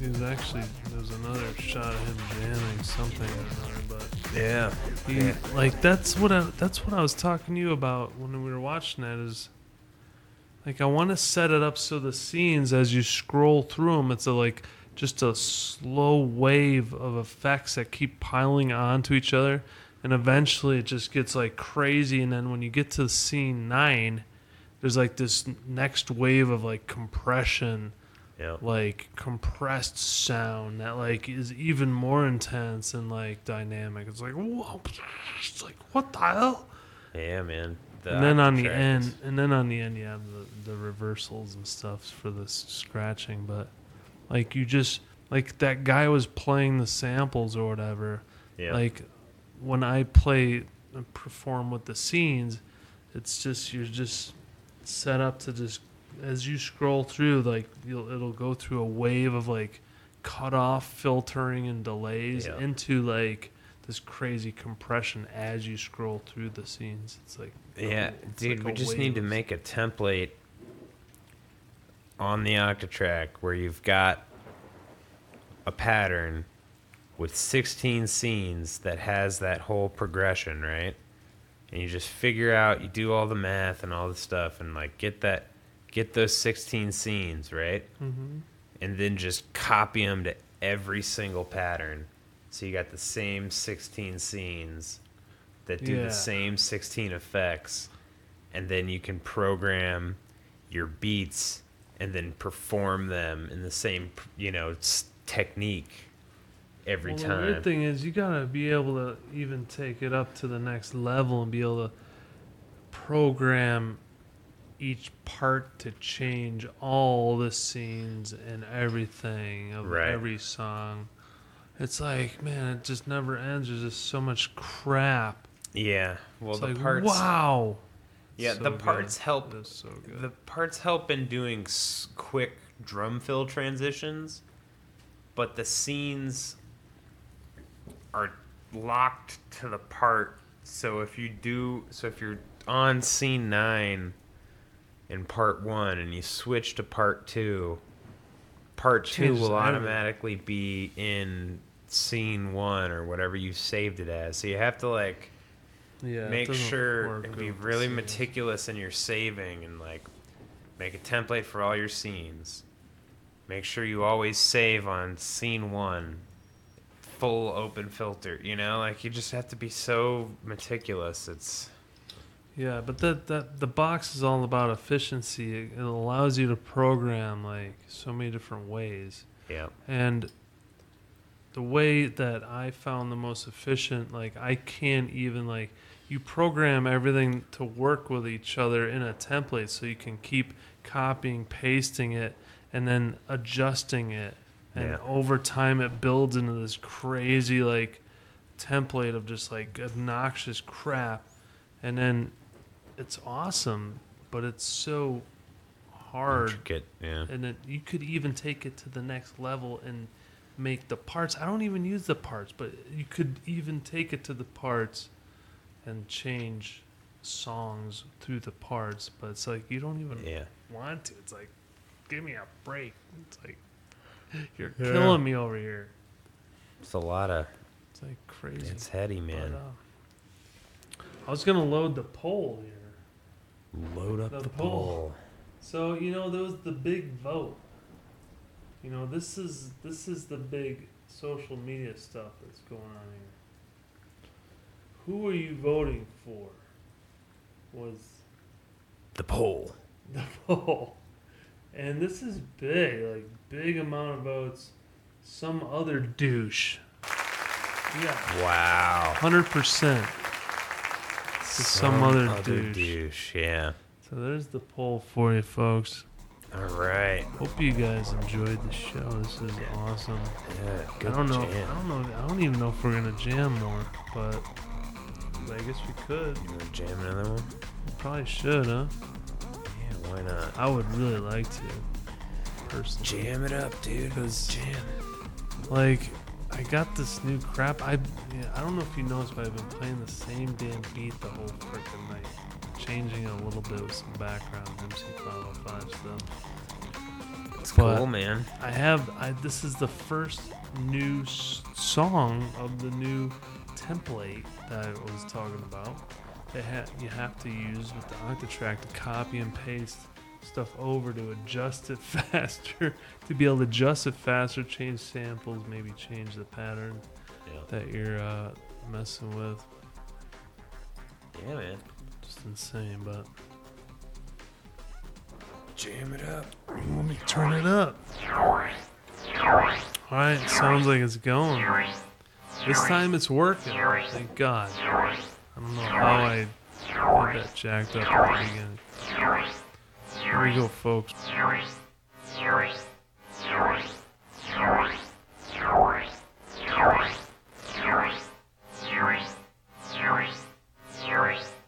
He was actually there's another shot of him jamming something or another, but Yeah. he Yeah. like that's what I that's what I was talking to you about when we were watching that is like I want to set it up so the scenes as you scroll through them it's a, like just a slow wave of effects that keep piling onto each other, and eventually it just gets like crazy. And then when you get to scene nine, there's like this next wave of like compression Yeah. like compressed sound that like is even more intense and like dynamic. It's like whoa, it's like what the hell? Yeah, man. The and then on the end, is- and then on the end, you have the, the reversals and stuff for the scratching. But like you just like that guy was playing the samples or whatever. Yeah. Like when I play and perform with the scenes, it's just you're just set up to just as you scroll through, like you'll it'll go through a wave of like cut off filtering and delays Yeah. into like this crazy compression as you scroll through the scenes. It's like Yeah, it's dude, like we just wave need to make a template on the Octatrack where you've got a pattern with 16 scenes that has that whole progression, right? And you just figure out, you do all the math and all the stuff and like get that get those 16 scenes, right? Mhm. And then just copy them to every single pattern. So you got the same 16 scenes that do Yeah. the same 16 effects and then you can program your beats and then perform them in the same you know technique every well, time The weird thing is, you gotta be able to even take it up to the next level and be able to program each part to change all the scenes and everything of Right. every song. It's like, man, it just never ends. There's just so much crap. yeah well It's the like, parts wow. yeah So the good. parts help so good. the parts help in doing quick drum fill transitions but the scenes are locked to the part so if you do so if you're on scene 9 in part 1 and you switch to part 2 part 2 will automatically be in scene 1 or whatever you saved it as so you have to like Yeah, make sure and be really meticulous in your saving and like make a template for all your scenes. Make sure you always save on scene one, full open filter. You know, like you just have to be so meticulous. It's Yeah, but that that the box is all about efficiency. It, it allows you to program like so many different ways. Yeah. And the way that I found the most efficient, like I can't even like you program everything to work with each other in a template so you can keep copying, pasting it, and then adjusting it. And Yeah. over time it builds into this crazy like template of just like obnoxious crap. And then it's awesome, but it's so hard. Intricate, yeah. And then you could even take it to the next level and make the parts. I don't even use the parts, but you could even take it to the parts and change songs through the parts. But it's like you don't even Yeah. want to. It's like, give me a break. It's like you're Yeah. killing me over here. it's a lot of It's like crazy. it's heady, man. But, uh, I was gonna load the poll here. Load up the, poll. So you know there was the big vote. You know this is this is the big social media stuff that's going on here. Who are you voting for? Was The poll. the poll, and this is big, like big amount of votes. Some other douche. Yeah. Wow. Hundred percent. Some, other, douche. douche. Yeah. So there's the poll for you, folks. All right. Hope you guys enjoyed the show. This is awesome. Yeah, I don't know. jam. I don't know. I don't even know if we're gonna jam more, but I guess we could. You want to jam another one? We probably should, huh? Yeah, why not? I would really like to. Personally. Jam it up, dude. Cause Jam. It. Like I got this new crap. I yeah, I don't know if you noticed, but I've been playing the same damn beat the whole freaking night, changing a little bit with some background MC505 stuff. It's But cool, man. I have. I this is the first new s- song of the new template that I was talking about. It ha- you have to use with the Octatrack to copy and paste stuff over to adjust it faster, to be able to adjust it faster, change samples, maybe change the pattern Yeah. that you're uh, messing with. Yeah, man. Just insane, but Jam it up. let me turn it up. Alright, sounds like it's going. This time it's working. Thank God. I don't know how I had that jacked up at the beginning. Here we go, folks. Thank you.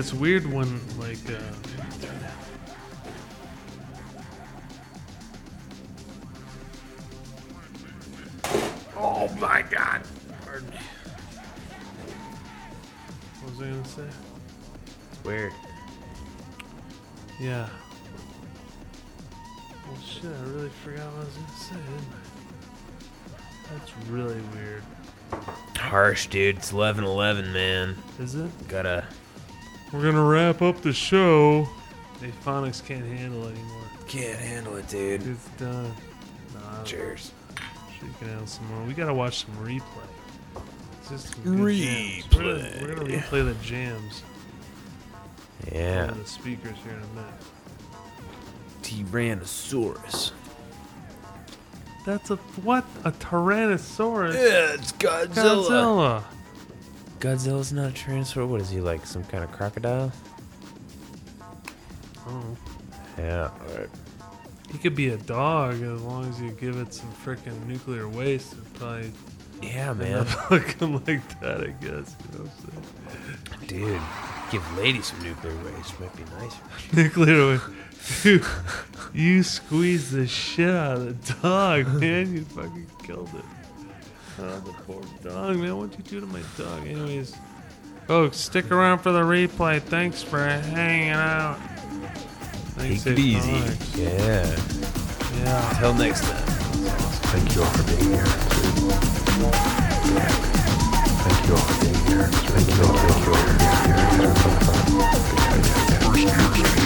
It's weird when like uh, Oh my god. Pardon me. What was I gonna say? It's weird. Yeah. Well shit, I really forgot what I was gonna say, didn't I? That's really weird. Harsh, dude. It's 11 11, man. Is it? Gotta. We're gonna wrap up the show. Aphonics can't handle it anymore. Can't handle it, dude. It's done. Nah, Cheers. You can some more. We gotta watch some replay. It's just some good jams. We're gonna, we're gonna Replay. replay the jams. Yeah. On the speakers here in a minute. Tyrannosaurus. That's a what? A Tyrannosaurus? Yeah, it's Godzilla. Godzilla. Godzilla's not a Tyrannosaurus. What is he, like some kind of crocodile? Oh. Yeah, alright. He could be a dog as long as you give it some freaking nuclear waste. It probably Yeah, man. looking like that. I guess. You know what I'm? Dude, give lady some nuclear waste. Might be nice. Nuclear waste. Dude, you squeezed the shit out of the dog, man. You fucking killed it. Oh, the poor dog, man. What'd you do to my dog? Anyways, folks, stick around for the replay. Thanks for hanging out. Thanks Take it easy. Dogs. Yeah. Yeah. Until next time. Thank you all for being here. Thank you all for being here. Thank you all. Thank you all for being here.